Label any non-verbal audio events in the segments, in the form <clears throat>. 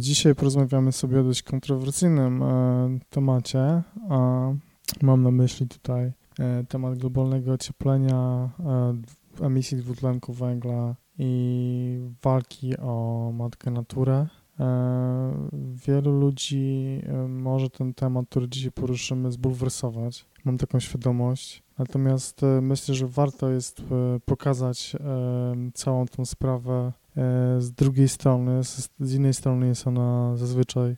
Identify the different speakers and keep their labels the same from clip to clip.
Speaker 1: Dzisiaj porozmawiamy sobie o dość kontrowersyjnym temacie. Mam na myśli tutaj temat globalnego ocieplenia, emisji dwutlenku węgla i walki o matkę naturę. Wielu ludzi może ten temat, który dzisiaj poruszymy, zbulwersować. Mam taką świadomość. Natomiast myślę, że warto jest pokazać całą tą sprawę z drugiej strony, z innej strony jest ona zazwyczaj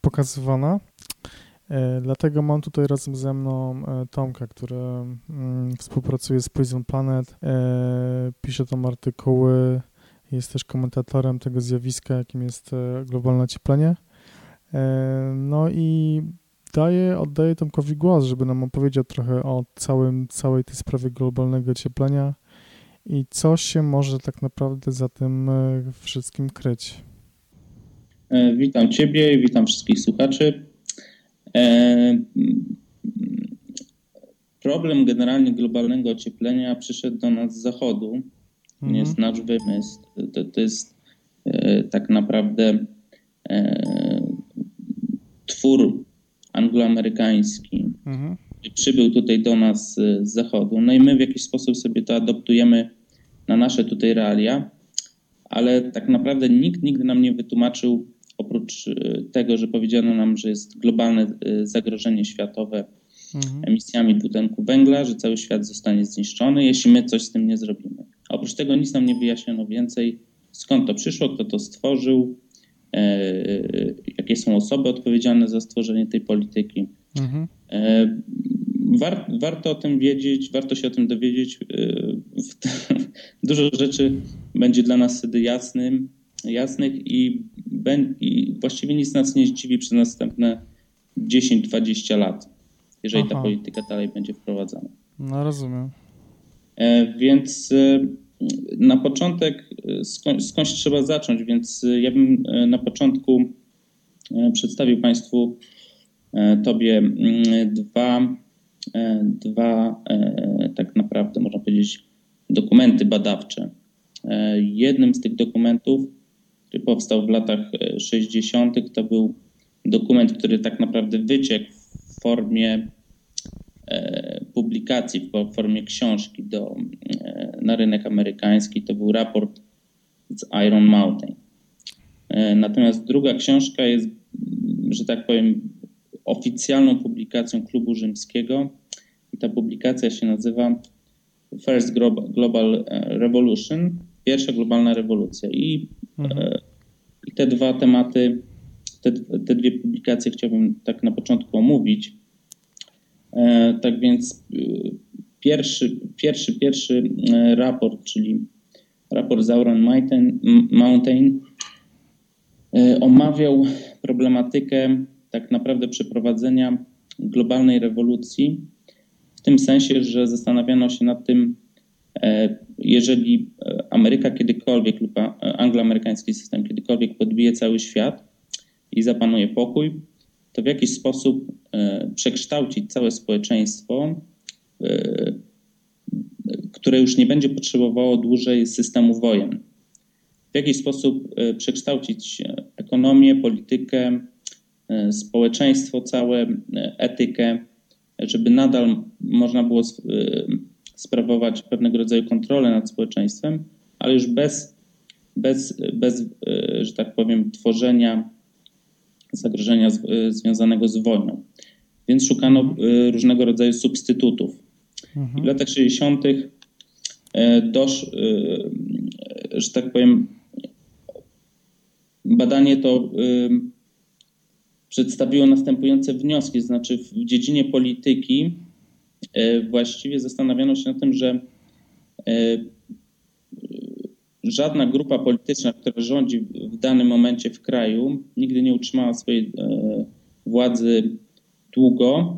Speaker 1: pokazywana. Dlatego mam tutaj razem ze mną Tomka, który mm, współpracuje z Prison Planet, pisze tam artykuły, jest też komentatorem tego zjawiska, jakim jest globalne ocieplenie. No i daję, oddaję Tomkowi głos, żeby nam opowiedział trochę o całym, całej tej sprawie globalnego ocieplenia, i co się może tak naprawdę za tym e, wszystkim kryć.
Speaker 2: E, witam Ciebie, witam wszystkich słuchaczy. E, problem generalnie globalnego ocieplenia przyszedł do nas z zachodu. Mhm. Nie jest nasz wymysł. To, to jest tak naprawdę twór angloamerykański. Mhm przybył tutaj do nas z zachodu. No i my w jakiś sposób sobie to adoptujemy na nasze tutaj realia, ale tak naprawdę nikt nigdy nam nie wytłumaczył, oprócz e, tego, że powiedziano nam, że jest globalne e, zagrożenie światowe mhm. emisjami dwutlenku węgla, że cały świat zostanie zniszczony, jeśli my coś z tym nie zrobimy. Oprócz tego nic nam nie wyjaśniono więcej, skąd to przyszło, kto to stworzył, e, jakie są osoby odpowiedzialne za stworzenie tej polityki. Mhm. War, warto o tym wiedzieć, warto się o tym dowiedzieć. <laughs> Dużo rzeczy będzie dla nas wtedy jasnym, jasnych i, i właściwie nic nas nie zdziwi przez następne 10-20 lat, jeżeli Aha. ta polityka dalej będzie wprowadzana.
Speaker 1: No rozumiem.
Speaker 2: E, więc e, na początek e, skąd, skądś trzeba zacząć, więc ja bym na początku przedstawił Państwu Tobie mm, dwa, dwa tak naprawdę można powiedzieć dokumenty badawcze. E, jednym z tych dokumentów, który powstał w latach 60., e, to był dokument, który tak naprawdę wyciekł w formie e, publikacji, w formie książki do, na rynek amerykański. To był raport z Iron Mountain. Natomiast druga książka jest, że tak powiem, oficjalną publikacją Klubu Rzymskiego i ta publikacja się nazywa First Global e, Revolution, pierwsza globalna rewolucja. I, mhm. E, i te dwa tematy, te, te dwie publikacje chciałbym tak na początku omówić. E, tak więc pierwszy, pierwszy, pierwszy raport, czyli raport Zauran Mountain, omawiał problematykę tak naprawdę przeprowadzenia globalnej rewolucji w tym sensie, że zastanawiano się nad tym, e, jeżeli e, Ameryka kiedykolwiek lub angloamerykański system kiedykolwiek podbije cały świat i zapanuje pokój, to w jakiś sposób e, przekształcić całe społeczeństwo, które już nie będzie potrzebowało dłużej systemu wojen. W jakiś sposób przekształcić ekonomię, politykę, społeczeństwo całe, etykę żeby nadal można było sprawować pewnego rodzaju kontrolę nad społeczeństwem, ale już bez, bez, bez że tak powiem, tworzenia zagrożenia y, związanego z wojną. Więc szukano mhm. różnego rodzaju substytutów. Mhm. W latach 60. dosz, że tak powiem, badanie to przedstawiło następujące wnioski, znaczy w dziedzinie polityki e, właściwie zastanawiano się nad tym, że e, żadna grupa polityczna, która rządzi w danym momencie w kraju, nigdy nie utrzymała swojej e, władzy długo,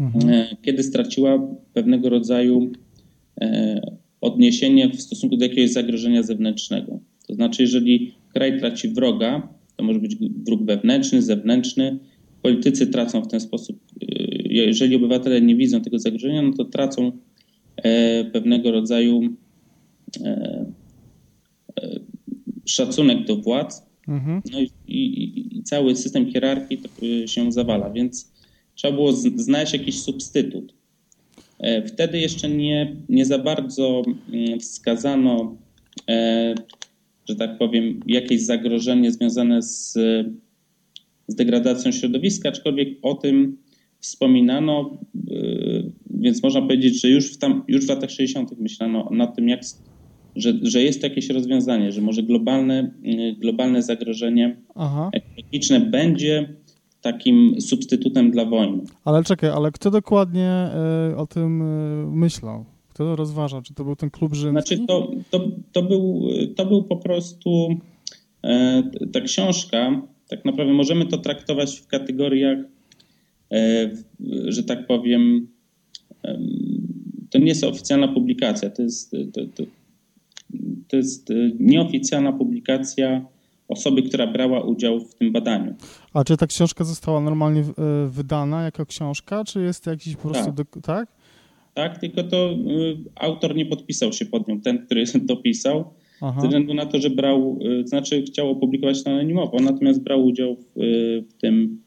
Speaker 2: mhm. kiedy straciła pewnego rodzaju odniesienie w stosunku do jakiegoś zagrożenia zewnętrznego. To znaczy, jeżeli kraj traci wroga, to może być wróg wewnętrzny, zewnętrzny. Politycy tracą w ten sposób, jeżeli obywatele nie widzą tego zagrożenia, no to tracą e, pewnego rodzaju e, e, szacunek do władz mhm. no i, i, i, cały system hierarchii się zawala, więc trzeba było znaleźć jakiś substytut. Wtedy jeszcze nie, nie za bardzo mm, wskazano, że tak powiem, jakieś zagrożenie związane z, z degradacją środowiska, aczkolwiek o tym wspominano, więc można powiedzieć, że już w, tam, już w latach 60. myślano nad tym, jak, że, że jest jakieś rozwiązanie, że może globalne, y, globalne zagrożenie Aha. ekologiczne będzie takim substytutem dla wojny.
Speaker 1: Ale czekaj, ale kto dokładnie y, o tym y, myślał? Kto to rozważa? Czy to był ten klub rzymski?
Speaker 2: Znaczy to, to, to, był, to był po prostu e, ta książka, tak naprawdę możemy to traktować w kategoriach, e, że tak powiem, to nie jest oficjalna publikacja, to jest, to, to, to jest e, nieoficjalna publikacja osoby, która brała udział w tym badaniu.
Speaker 1: A czy ta książka została normalnie e, wydana jako książka, czy jest jakiś po prostu... Tak? Do, tak?
Speaker 2: tak, tylko to e, autor nie podpisał się pod nią, ten, który <laughs> dopisał, Aha. ze względu na to, że brał, znaczy chciał opublikować to anonimowo, natomiast brał udział w, w tym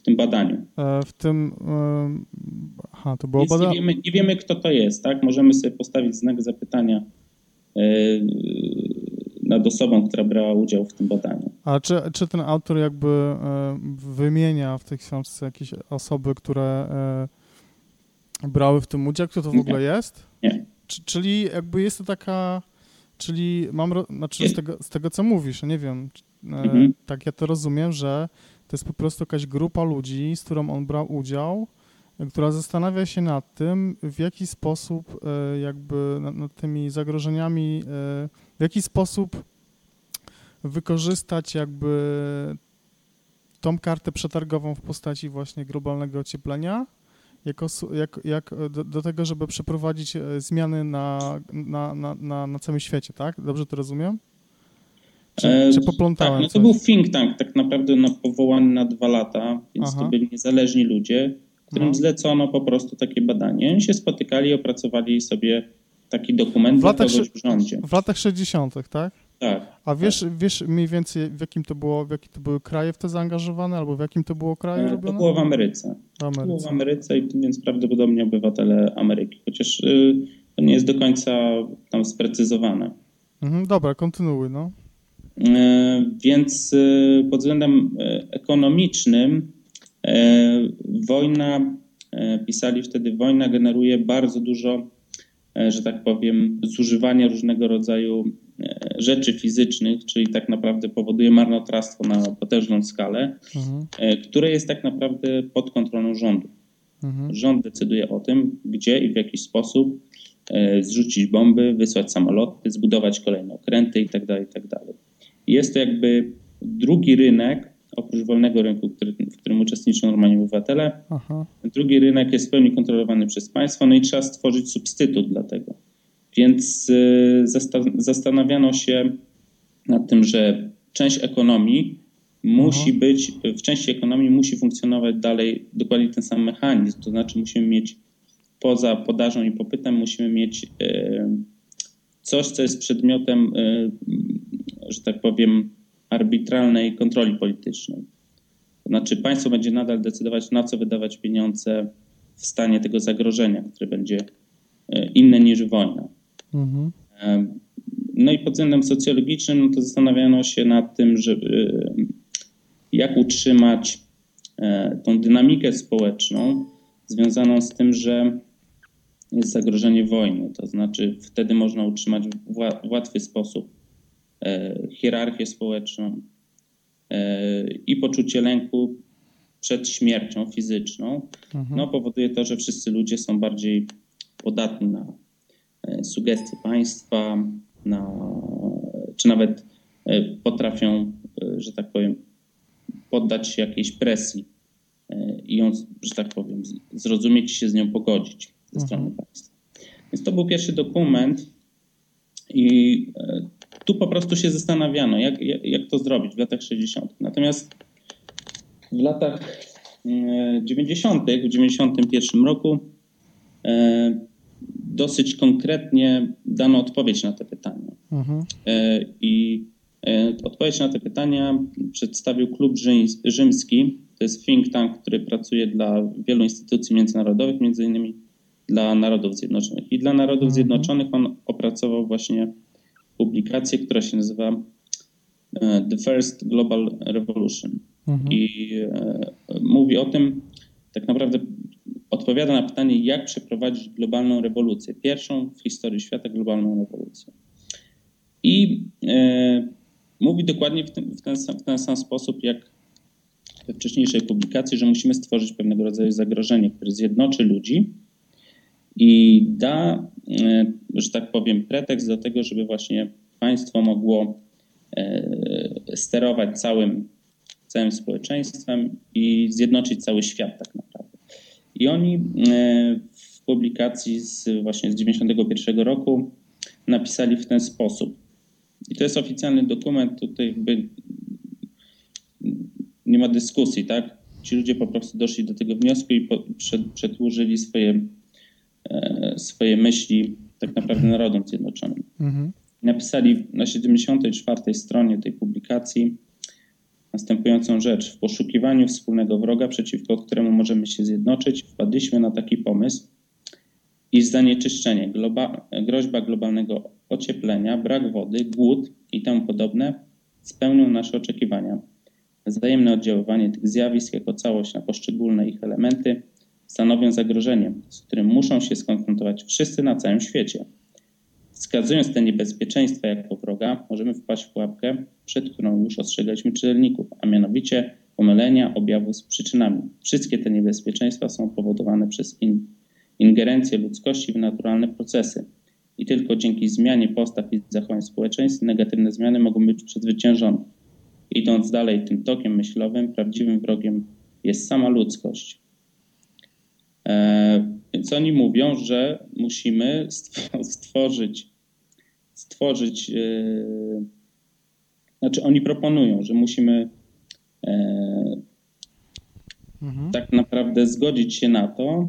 Speaker 2: w tym badaniu.
Speaker 1: E, w tym. Aha, to było
Speaker 2: badanie. Nie wiemy, nie wiemy, kto to jest, tak? Możemy sobie postawić znak zapytania nad osobą, która brała udział w tym badaniu.
Speaker 1: A czy, czy ten autor jakby wymienia w tej książce jakieś osoby, które brały w tym udział? Kto to w nie. ogóle jest?
Speaker 2: Nie.
Speaker 1: czyli jakby jest to taka. Czyli mam. Znaczy z tego, z tego co mówisz, nie wiem. Mhm. Tak ja to rozumiem, że to jest po prostu jakaś grupa ludzi, z którą on brał udział, która zastanawia się nad tym, w jaki sposób e, jakby nad, nad tymi zagrożeniami, e, w jaki sposób wykorzystać jakby tą kartę przetargową w postaci właśnie globalnego ocieplenia jako, jak, jak do, do, tego, żeby przeprowadzić e, zmiany na, na, na, na, na całym świecie, tak? Dobrze to rozumiem? Czy, e, czy poplątałem
Speaker 2: Tak, no to był think tank tak naprawdę na, powołany na dwa lata, więc Aha. to byli niezależni ludzie, którym Aha. zlecono po prostu takie badanie. Oni się spotykali, opracowali sobie taki dokument w latach, w rządzie.
Speaker 1: W latach 60., tak?
Speaker 2: Tak.
Speaker 1: A wiesz, tak. wiesz mniej więcej w jakim to było, w jakie to były kraje w to zaangażowane, albo w jakim to było kraju e, robione?
Speaker 2: To było w Ameryce. Ameryce. To było w Ameryce, i więc prawdopodobnie obywatele Ameryki, chociaż y, to nie jest do końca tam sprecyzowane.
Speaker 1: Mhm, dobra, kontynuuj, no.
Speaker 2: E, więc e, pod względem e, ekonomicznym wojna, pisali wtedy, wojna generuje bardzo dużo, że tak powiem, zużywania różnego rodzaju rzeczy fizycznych, czyli tak naprawdę powoduje marnotrawstwo na potężną skalę, mhm. które jest tak naprawdę pod kontrolą rządu. Mhm. Rząd decyduje o tym, gdzie i w jaki sposób zrzucić bomby, wysłać samoloty, zbudować kolejne okręty itd. Tak itd. Tak jest to jakby drugi rynek, oprócz wolnego rynku, który, w którym uczestniczą normalnie obywatele. Aha. Drugi rynek jest w pełni kontrolowany przez państwo, no i trzeba stworzyć substytut dla tego. Więc y, zastanawiano się nad tym, że część ekonomii musi być, w części ekonomii musi funkcjonować dalej dokładnie ten sam mechanizm, to znaczy musimy mieć poza podażą i popytem musimy mieć y, coś, co jest przedmiotem y, że tak powiem, arbitralnej kontroli politycznej. To znaczy państwo będzie nadal decydować, na co wydawać pieniądze w stanie tego zagrożenia, które będzie e, inne niż wojna. Mhm. E, no i pod względem socjologicznym no to zastanawiano się nad tym, żeby, jak utrzymać e, tą dynamikę społeczną związaną z tym, że jest zagrożenie wojny. To znaczy wtedy można utrzymać w łatwy sposób E, hierarchię społeczną e, i poczucie lęku przed śmiercią fizyczną, mhm. no, powoduje to, że wszyscy ludzie są bardziej podatni na e, sugestie państwa, na, czy nawet potrafią, że tak powiem, poddać się jakiejś presji i ją, że tak powiem, zrozumieć i się z nią pogodzić ze strony mhm. państwa. Więc to był pierwszy dokument i tu po prostu się zastanawiano, jak, jak, jak to zrobić w latach 60. Natomiast w latach 90., e, w 91 roku e, dosyć konkretnie dano odpowiedź na te pytania. Mhm. E, I Odpowiedź na te pytania przedstawił Klub Rzymski. To jest think tank, który pracuje dla wielu instytucji międzynarodowych, między innymi dla Narodów Zjednoczonych. I dla Narodów mhm. Zjednoczonych on opracował właśnie publikację, która się nazywa The First Global Revolution. Mhm. I mówi o tym, tak naprawdę odpowiada na pytanie, jak przeprowadzić globalną rewolucję, pierwszą w historii świata globalną rewolucję. I e, mówi dokładnie w ten, w, ten, w ten sam sposób, jak we wcześniejszej publikacji, że musimy stworzyć pewnego rodzaju zagrożenie, które zjednoczy ludzi i da, e, że tak powiem, pretekst do tego, żeby właśnie państwo mogło e, sterować całym, całym społeczeństwem i zjednoczyć cały świat tak naprawdę. I oni e, w publikacji z właśnie z 91 roku napisali w ten sposób. I to jest oficjalny dokument, tutaj jakby nie ma dyskusji, tak? Ci ludzie po prostu doszli do tego wniosku i przed, przedłużyli swoje, swoje myśli tak naprawdę Narodom Zjednoczonym. Mhm. Napisali na 74 stronie tej publikacji następującą rzecz. W poszukiwaniu wspólnego wroga, przeciwko któremu możemy się zjednoczyć, wpadliśmy na taki pomysł, iż zanieczyszczenie, globa, groźba globalnego ocieplenia, brak wody, głód i temu podobne spełnią nasze oczekiwania. Wzajemne oddziaływanie tych zjawisk jako całość na poszczególne ich elementy stanowią zagrożenie, z którym muszą się skonfrontować wszyscy na całym świecie. Wskazując te niebezpieczeństwa jako wroga, możemy wpaść w pułapkę, przed którą już ostrzegaliśmy czytelników, a mianowicie pomylenia objawu z przyczynami. Wszystkie te niebezpieczeństwa są powodowane przez in, ingerencję ludzkości w naturalne procesy. I tylko dzięki zmianie postaw i zachowań społeczeństw negatywne zmiany mogą być przezwyciężone. Idąc dalej tym tokiem myślowym, prawdziwym wrogiem jest sama ludzkość. E, więc oni mówią, że musimy <laughs> stworzyć stworzyć. Yy, znaczy, oni proponują, że musimy yy, mhm. tak naprawdę zgodzić się na to,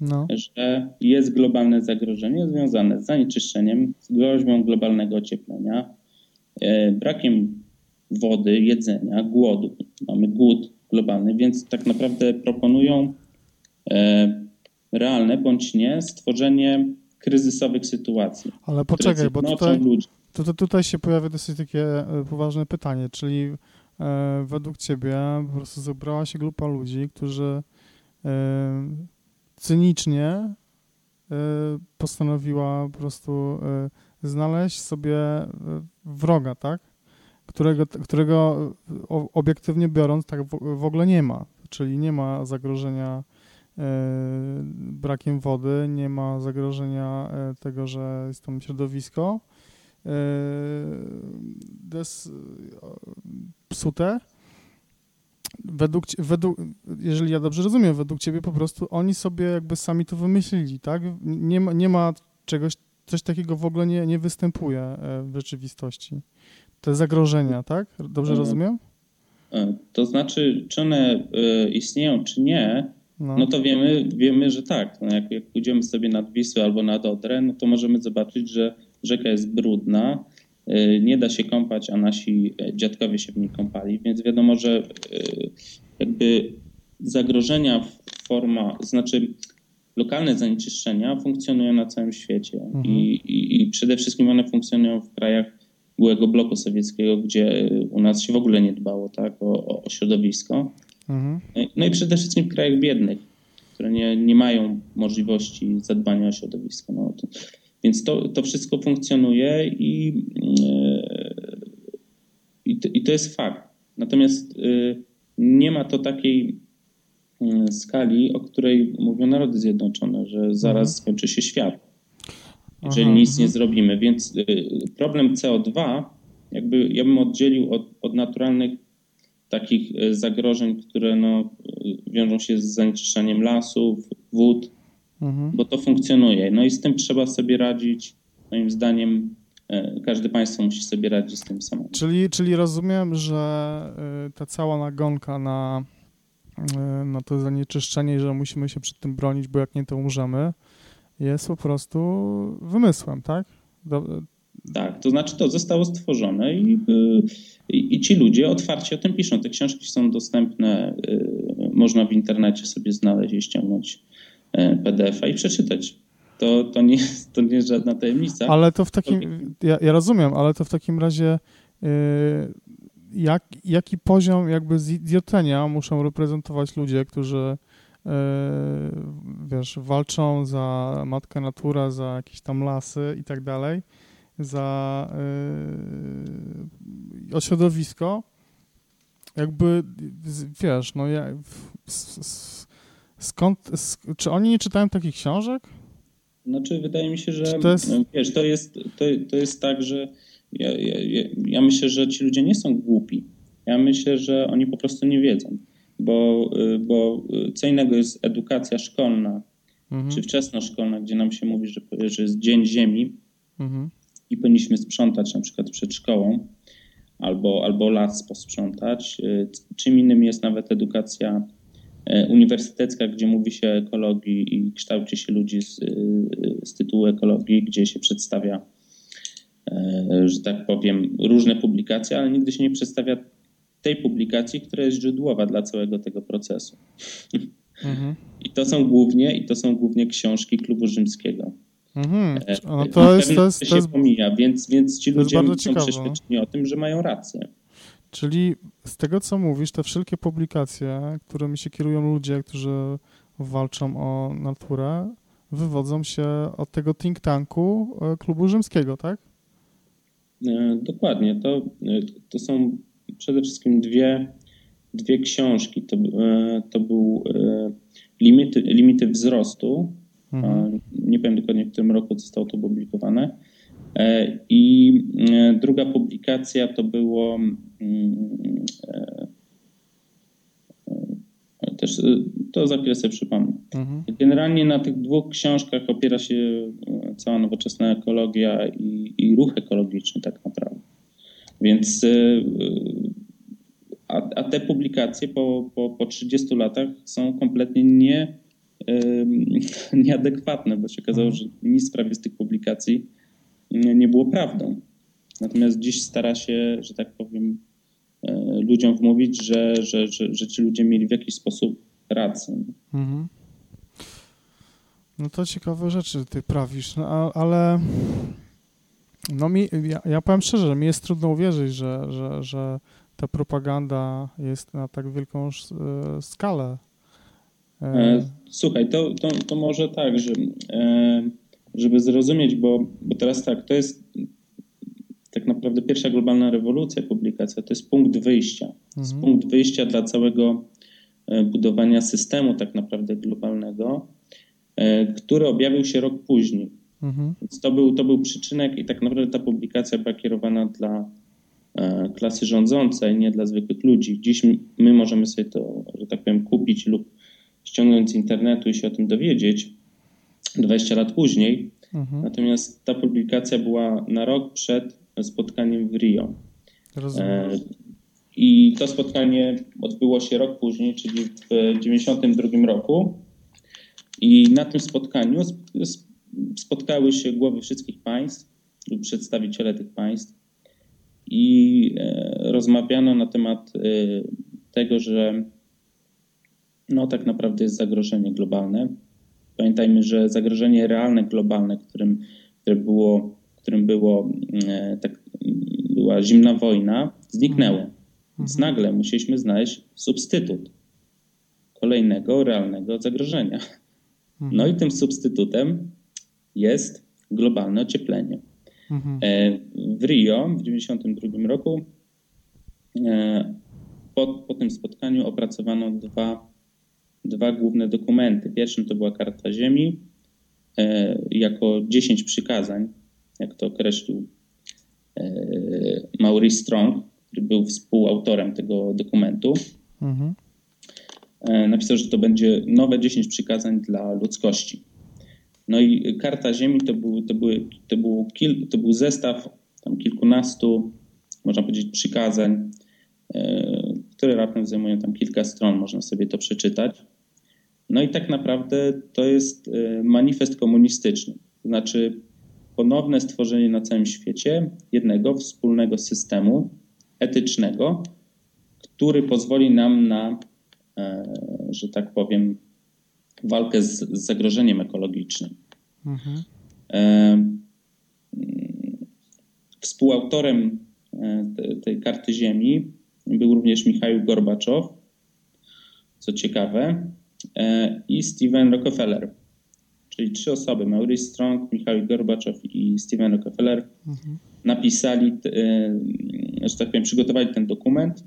Speaker 2: no. że jest globalne zagrożenie związane z zanieczyszczeniem, z groźbą globalnego ocieplenia, brakiem wody, jedzenia, głodu. Mamy głód globalny, więc tak naprawdę proponują realne bądź nie stworzenie kryzysowych sytuacji.
Speaker 1: Ale poczekaj, bo tutaj, to, to tutaj się pojawia dosyć takie e, poważne pytanie, czyli e, według ciebie po prostu zebrała się grupa ludzi, którzy e, cynicznie e, postanowiła po prostu e, znaleźć sobie e, wroga, tak? Którego, którego obiektywnie biorąc tak w, w ogóle nie ma, czyli nie ma zagrożenia brakiem wody, nie ma zagrożenia e, tego, że jest tam środowisko e, des, psute. Według, według, jeżeli ja dobrze rozumiem, według ciebie po prostu oni sobie jakby sami to wymyślili, tak? Nie ma, nie ma czegoś, coś takiego w ogóle nie, nie występuje w rzeczywistości. Te zagrożenia, tak? Dobrze rozumiem?
Speaker 2: To znaczy, czy one istnieją, czy nie, no. no, to wiemy, wiemy, że tak. No jak, jak pójdziemy sobie nad Wisłę albo nad Odrę, no to możemy zobaczyć, że rzeka jest brudna, y, nie da się kąpać, a nasi e, dziadkowie się w niej kąpali, więc wiadomo, że y, jakby zagrożenia forma, znaczy lokalne zanieczyszczenia funkcjonują na całym świecie mhm. I, i, i przede wszystkim one funkcjonują w krajach byłego bloku sowieckiego, gdzie u nas się w ogóle nie dbało tak, o, o środowisko. Mhm. No i przede wszystkim w krajach biednych, które nie, nie mają możliwości zadbania o środowisko. No to, więc to, to wszystko funkcjonuje i, yy, i, to, i to jest fakt. Natomiast yy, nie ma to takiej yy, skali, o której mówią Narody Zjednoczone, że zaraz mhm. skończy się świat, jeżeli Aha, nic mhm. nie zrobimy. Więc problem CO2 jakby ja bym oddzielił od, od naturalnych takich e, zagrożeń, które no, wiążą się z zanieczyszczaniem lasów, wód, mhm. bo to funkcjonuje. No i z tym trzeba sobie radzić. Moim zdaniem e, każde państwo musi sobie radzić z tym samym.
Speaker 1: Czyli, czyli rozumiem, że e, ta cała nagonka na, na to zanieczyszczenie, że musimy się przed tym bronić, bo jak nie to umrzemy, jest po prostu wymysłem, tak? Do,
Speaker 2: Tak, to znaczy to zostało stworzone i, i, i, ci ludzie otwarcie o tym piszą. Te książki są dostępne, można w internecie sobie znaleźć i ściągnąć PDF-a i przeczytać. To, to, nie, to nie jest żadna tajemnica.
Speaker 1: Ale to w takim, ja, ja rozumiem, ale to w takim razie jak, jaki poziom jakby zidiotlenia muszą reprezentować ludzie, którzy wiesz, walczą za matkę natura, za jakieś tam lasy i tak dalej, za yy, o środowisko, jakby, wiesz, no ja, skąd, czy oni nie czytają takich książek?
Speaker 2: Znaczy, wydaje mi się, że to jest... No, wiesz, to jest, to, to jest tak, że ja, ja, ja myślę, że ci ludzie nie są głupi. Ja myślę, że oni po prostu nie wiedzą, bo, y, bo y, co innego jest edukacja szkolna, mhm. czy wczesnoszkolna, gdzie nam się mówi, że, że jest Dzień Ziemi mhm. I powinniśmy sprzątać na przykład przed szkołą albo, albo las posprzątać. Y, czym innym jest nawet edukacja uniwersytecka, gdzie mówi się o ekologii i kształci się ludzi z, z tytułu ekologii, gdzie się przedstawia, że tak powiem, różne publikacje, ale nigdy się nie przedstawia tej publikacji, która jest źródłowa dla całego tego procesu. Mhm. I to są głównie, i to są głównie książki klubu rzymskiego. Mhm.
Speaker 1: E, no to jest, to jest,
Speaker 2: to jest, się pomija, więc, więc ci ludzie są przeświadczeni o tym, że mają rację.
Speaker 1: Czyli z tego, co mówisz, te wszelkie publikacje, którymi się kierują ludzie, którzy walczą o naturę, wywodzą się od tego think tanku e, klubu rzymskiego, tak?
Speaker 2: E, dokładnie. To, to są przede wszystkim dwie, dwie książki. To, to był limity, limity wzrostu. Mhm. Nie powiem dokładnie, w którym roku zostało to opublikowane. E, I druga publikacja to było mm, też to za chwilę sobie przypomnę. Mhm. Generalnie na tych dwóch książkach opiera się cała nowoczesna ekologia i, i ruch ekologiczny tak naprawdę. Więc a, a te publikacje po, po, po 30 latach są kompletnie nie, <laughs> nieadekwatne, bo się okazało, że nic w sprawie z tych publikacji nie było prawdą. Natomiast dziś stara się, że tak powiem, e, ludziom wmówić, że, że, że, że ci ludzie mieli w jakiś sposób rację. Mhm.
Speaker 1: No to ciekawe rzeczy ty prawisz, no, ale no mi, ja, ja powiem szczerze, mi jest trudno uwierzyć, że, że, że ta propaganda jest na tak wielką e, skalę.
Speaker 2: E, e, słuchaj, to, to, to może tak, że, żeby zrozumieć, bo, bo teraz tak, to jest tak naprawdę pierwsza globalna rewolucja, publikacja, to jest punkt wyjścia. To jest mhm. punkt wyjścia dla całego budowania systemu tak naprawdę globalnego, który objawił się rok później. Mhm. Więc to był, to był przyczynek i tak naprawdę ta publikacja była kierowana dla E, klasy rządzącej, nie dla zwykłych ludzi. Dziś my możemy sobie to, że tak powiem, kupić lub ściągnąć z internetu i się o tym dowiedzieć 20 lat później. Mhm. Natomiast ta publikacja była na rok przed spotkaniem w Rio. Rozumiem. E, I to spotkanie odbyło się rok później, czyli w 1992 roku. I na tym spotkaniu spotkały się głowy wszystkich państw lub przedstawiciele tych państw i e, rozmawiano na temat e, tego, że no tak naprawdę jest zagrożenie globalne. Pamiętajmy, że zagrożenie realne globalne, którym, które było, którym było, e, tak, była zimna wojna, zniknęło. Mhm. Więc nagle musieliśmy znaleźć substytut kolejnego realnego zagrożenia. Mhm. No i tym substytutem jest globalne ocieplenie. Mhm. E, w Rio w 1992 roku e, po, po tym spotkaniu opracowano dwa, dwa główne dokumenty. Pierwszym to była Karta Ziemi e, jako 10 przykazań, jak to określił Maurice Strong, który był współautorem tego dokumentu. Mhm. Napisał, że to będzie nowe 10 przykazań dla ludzkości. No i karta Ziemi to był, to były, to był, kil, to był zestaw tam kilkunastu, można powiedzieć, przykazań, e, które raptem zajmują tam kilka stron, można sobie to przeczytać. No i tak naprawdę to jest e, manifest komunistyczny. To znaczy ponowne stworzenie na całym świecie jednego wspólnego systemu etycznego, który pozwoli nam na, e, że tak powiem, walkę z, z zagrożeniem ekologicznym. Mhm. E, współautorem e, tej karty Ziemi był również Michał Gorbaczow, co ciekawe, i Steven Rockefeller. Czyli trzy osoby, Maurice Strong, Michał Gorbaczow i Steven Rockefeller, mhm. napisali, że tak powiem, przygotowali ten dokument.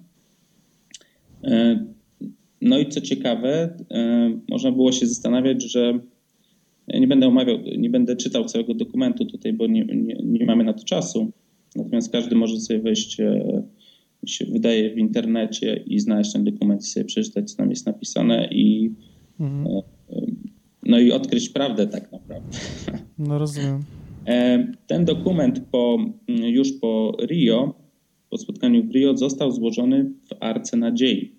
Speaker 2: No i co ciekawe, można było się zastanawiać, że nie będę omawiał, nie będę czytał całego dokumentu tutaj, bo nie, nie, nie mamy na to czasu. Natomiast każdy może sobie wejść, e, się wydaje, w internecie i znaleźć ten dokument i sobie przeczytać, co tam jest napisane i mhm. E, no i odkryć prawdę tak naprawdę. <laughs>
Speaker 1: No rozumiem.
Speaker 2: E, ten dokument po, już po Rio, po spotkaniu w Rio, został złożony w Arce Nadziei.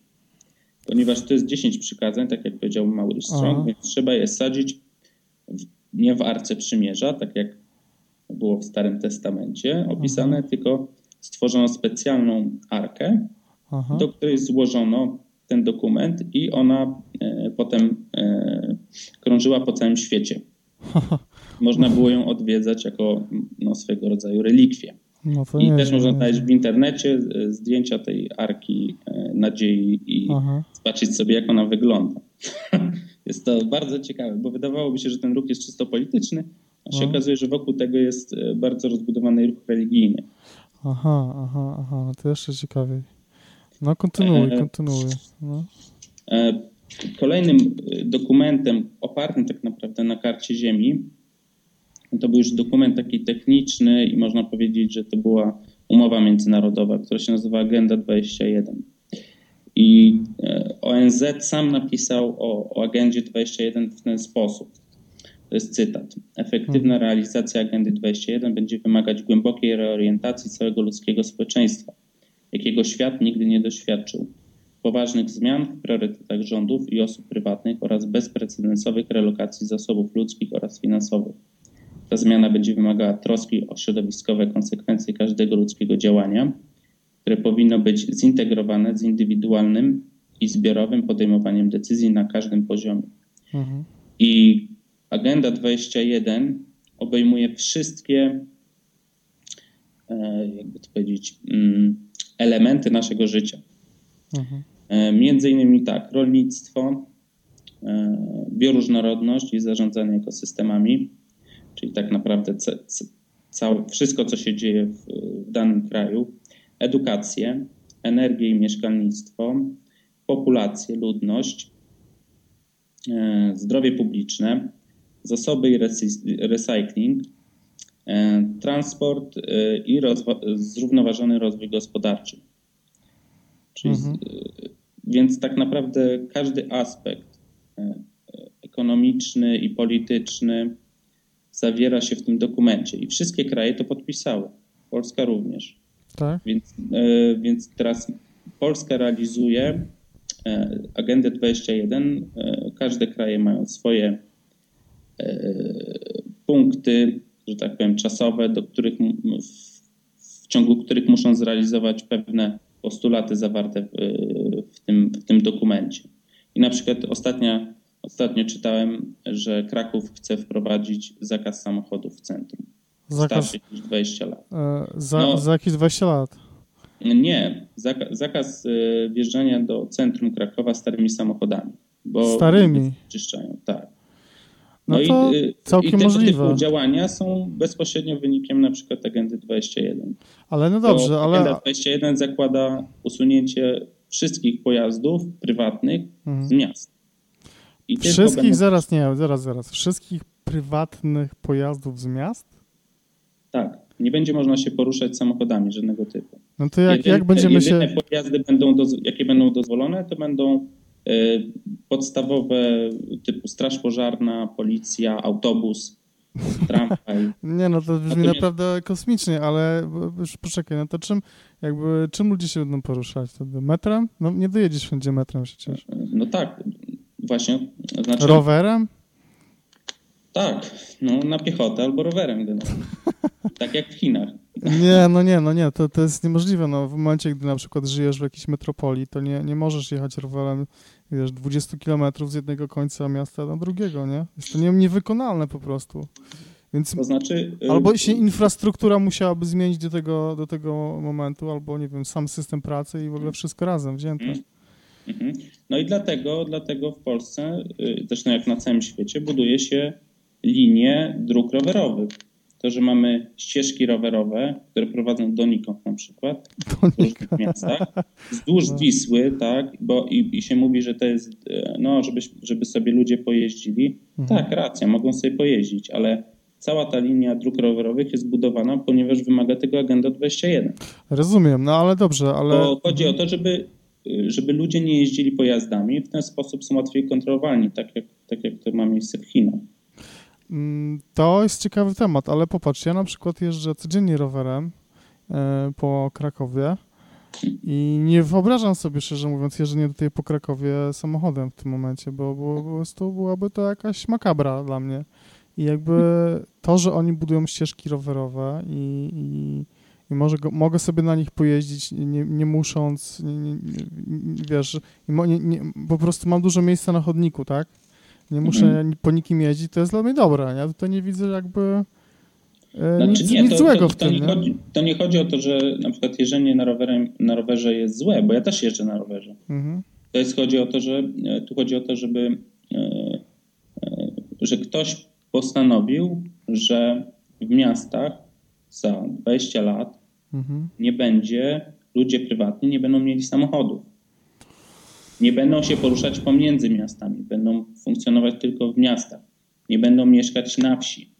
Speaker 2: Ponieważ to jest 10 przykazań, tak jak powiedział Maurice Strong, więc trzeba je sadzić nie w Arce Przymierza, tak jak było w Starym Testamencie opisane, Aha. tylko stworzono specjalną arkę, Aha. do której złożono ten dokument i ona e, potem e, krążyła po całym świecie. <laughs> Można było ją odwiedzać jako no, swego rodzaju relikwię. No I też można znaleźć w internecie e, zdjęcia tej arki e, nadziei i Aha. zobaczyć sobie, jak ona wygląda. <laughs> Jest to bardzo ciekawe, bo wydawałoby się, że ten ruch jest czysto polityczny, a się no. okazuje, że wokół tego jest e, bardzo rozbudowany ruch religijny.
Speaker 1: Aha, aha, aha, no to jeszcze ciekawiej. No kontynuuj, e, kontynuuj. No.
Speaker 2: E, kolejnym e, dokumentem opartym tak naprawdę na karcie Ziemi, to był już dokument taki techniczny i można powiedzieć, że to była umowa międzynarodowa, która się nazywa Agenda 21. I e, ONZ sam napisał o, o agendzie 21 w ten sposób. To jest cytat. Efektywna hmm. realizacja agendy 21 będzie wymagać głębokiej reorientacji całego ludzkiego społeczeństwa, jakiego świat nigdy nie doświadczył. Poważnych zmian w priorytetach rządów i osób prywatnych oraz bezprecedensowych relokacji zasobów ludzkich oraz finansowych. Ta zmiana będzie wymagała troski o środowiskowe konsekwencje każdego ludzkiego działania, które powinno być zintegrowane z indywidualnym i zbiorowym podejmowaniem decyzji na każdym poziomie. Mhm. I Agenda 21 obejmuje wszystkie, e, jakby to powiedzieć, mm, elementy naszego życia. Mhm. E, między innymi tak, rolnictwo, e, bioróżnorodność i zarządzanie ekosystemami, czyli tak naprawdę całe, wszystko, co się dzieje w, w danym kraju, edukację, energię i mieszkalnictwo, populację, ludność, zdrowie publiczne, zasoby i recycling, e, transport e, i zrównoważony rozwój gospodarczy. Czyli mhm. Więc tak naprawdę każdy aspekt ekonomiczny i polityczny zawiera się w tym dokumencie i wszystkie kraje to podpisały. Polska również. Tak. Więc, e, więc teraz Polska realizuje e, agendę 21. E, każde kraje mają swoje punkty, że tak powiem, czasowe, do których w ciągu których muszą zrealizować pewne postulaty zawarte w, w, tym, w tym dokumencie. I na przykład ostatnia, ostatnio czytałem, że Kraków chce wprowadzić zakaz samochodów w centrum. Zakaz, starszych niż 20 lat.
Speaker 1: E, za, no, za jakieś 20 lat?
Speaker 2: Nie, zakaz, zakaz e, wjeżdżania do centrum Krakowa starymi samochodami. Bo
Speaker 1: starymi?
Speaker 2: Czyszczają, tak.
Speaker 1: No, no to i, całkiem i tego możliwe.
Speaker 2: typu działania są bezpośrednio wynikiem na przykład agendy 21.
Speaker 1: Ale no dobrze,
Speaker 2: Bo
Speaker 1: ale...
Speaker 2: Agenda 21 zakłada usunięcie wszystkich pojazdów prywatnych mhm. z miast.
Speaker 1: I wszystkich, będą... zaraz nie, zaraz, zaraz. Wszystkich prywatnych pojazdów z miast?
Speaker 2: Tak, nie będzie można się poruszać samochodami żadnego typu.
Speaker 1: No to jak, jak będziemy
Speaker 2: jedyne
Speaker 1: się...
Speaker 2: pojazdy, będą do, jakie będą dozwolone, to będą y, podstawowe typu straż pożarna, policja, autobus, tramwaj. <laughs>
Speaker 1: nie no, to brzmi Natomiast... naprawdę kosmicznie, ale już poczekaj, no to czym, jakby, czym ludzie się będą poruszać? Wtedy metrem? No nie dojedziesz wszędzie metrem przecież.
Speaker 2: No tak, właśnie.
Speaker 1: Znaczy... Rowerem?
Speaker 2: Tak, no na piechotę albo rowerem <laughs> tak jak w Chinach.
Speaker 1: Nie, no nie, no nie, to, to jest niemożliwe. No, w momencie, gdy na przykład żyjesz w jakiejś metropolii, to nie, nie możesz jechać rowerem wiesz, 20 kilometrów z jednego końca miasta do drugiego, nie? Jest to nie, niewykonalne po prostu. Więc
Speaker 2: To znaczy... y,
Speaker 1: albo się infrastruktura musiałaby zmienić do tego, do tego momentu, albo nie wiem, sam system pracy i w ogóle wszystko razem wzięte.
Speaker 2: Mhm. Mhm. No i dlatego, dlatego w Polsce, y, zresztą jak na całym świecie, buduje się linie dróg rowerowych. To, że mamy ścieżki rowerowe, które prowadzą do Nikon na przykład <laughs> w różnych miastach, wzdłuż
Speaker 1: No.
Speaker 2: Wisły, tak, bo i, i się mówi, że to jest, e, no, żeby, żeby sobie ludzie pojeździli.
Speaker 1: Mhm.
Speaker 2: Tak, racja, mogą sobie pojeździć, ale cała ta linia dróg rowerowych jest budowana, ponieważ wymaga tego Agenda 21.
Speaker 1: Rozumiem, no ale dobrze, ale...
Speaker 2: Bo chodzi o to, żeby, żeby ludzie nie jeździli pojazdami, w ten sposób są łatwiej kontrolowalni, tak jak, tak jak to ma miejsce w Chinach.
Speaker 1: Mm, To jest ciekawy temat, ale popatrz, ja na przykład jeżdżę codziennie rowerem e, po Krakowie i nie wyobrażam sobie, szczerze mówiąc, jeżdżenie tutaj po Krakowie samochodem w tym momencie, bo, bo po prostu byłaby to jakaś makabra dla mnie. I jakby to, że oni budują ścieżki rowerowe i, i, i może go, mogę sobie na nich pojeździć, nie, nie musząc, nie, nie, wiesz, po prostu mam dużo miejsca na chodniku, tak? Nie muszę
Speaker 2: Mhm.
Speaker 1: po nikim jeździć, to jest dla mnie dobre, nie? Tutaj nie widzę jakby e,
Speaker 2: Znaczy
Speaker 1: nic,
Speaker 2: nie,
Speaker 1: nic
Speaker 2: to,
Speaker 1: złego
Speaker 2: to,
Speaker 1: w
Speaker 2: to,
Speaker 1: tym,
Speaker 2: nie
Speaker 1: nie?
Speaker 2: chodzi, to nie chodzi o to, że na przykład jeżdżenie na, rowerem, na rowerze jest złe, bo ja też jeżdżę na rowerze.
Speaker 1: Mhm.
Speaker 2: To jest chodzi o to, że e, tu chodzi o to, żeby e, że ktoś postanowił, że w miastach za 20 lat
Speaker 1: Mhm.
Speaker 2: nie będzie, ludzie prywatni nie będą mieli samochodów. Nie będą się poruszać pomiędzy miastami, będą funkcjonować tylko w miastach. Nie będą mieszkać na wsi.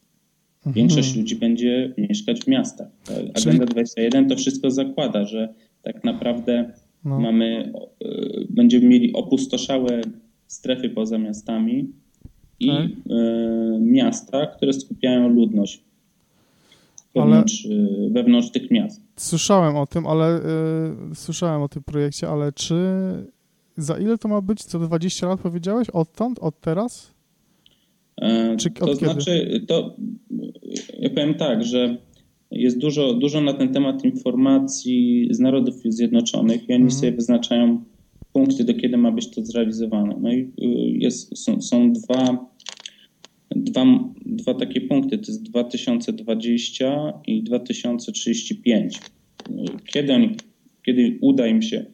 Speaker 2: Większość
Speaker 1: Mhm.
Speaker 2: ludzi będzie mieszkać w miastach. Agenda
Speaker 1: Czyli-
Speaker 2: 21 to wszystko zakłada, że tak naprawdę
Speaker 1: No.
Speaker 2: mamy, y, będziemy mieli opustoszałe strefy poza miastami i
Speaker 1: Tak.
Speaker 2: y, miasta, które skupiają ludność wewnątrz, y, wewnątrz tych miast.
Speaker 1: Słyszałem o tym, ale y, słyszałem o tym projekcie, ale czy za ile to ma być? Co 20 lat powiedziałeś? Odtąd? Od teraz?
Speaker 2: E,
Speaker 1: Czy-
Speaker 2: to znaczy, to ja powiem tak, że jest dużo, dużo na ten temat informacji z Narodów Zjednoczonych i oni
Speaker 1: Mhm.
Speaker 2: sobie wyznaczają punkty, do kiedy ma być to zrealizowane. No i y, jest, są, są dwa, dwa, dwa takie punkty, to jest 2020 i 2035. Kiedy, oni, kiedy uda im się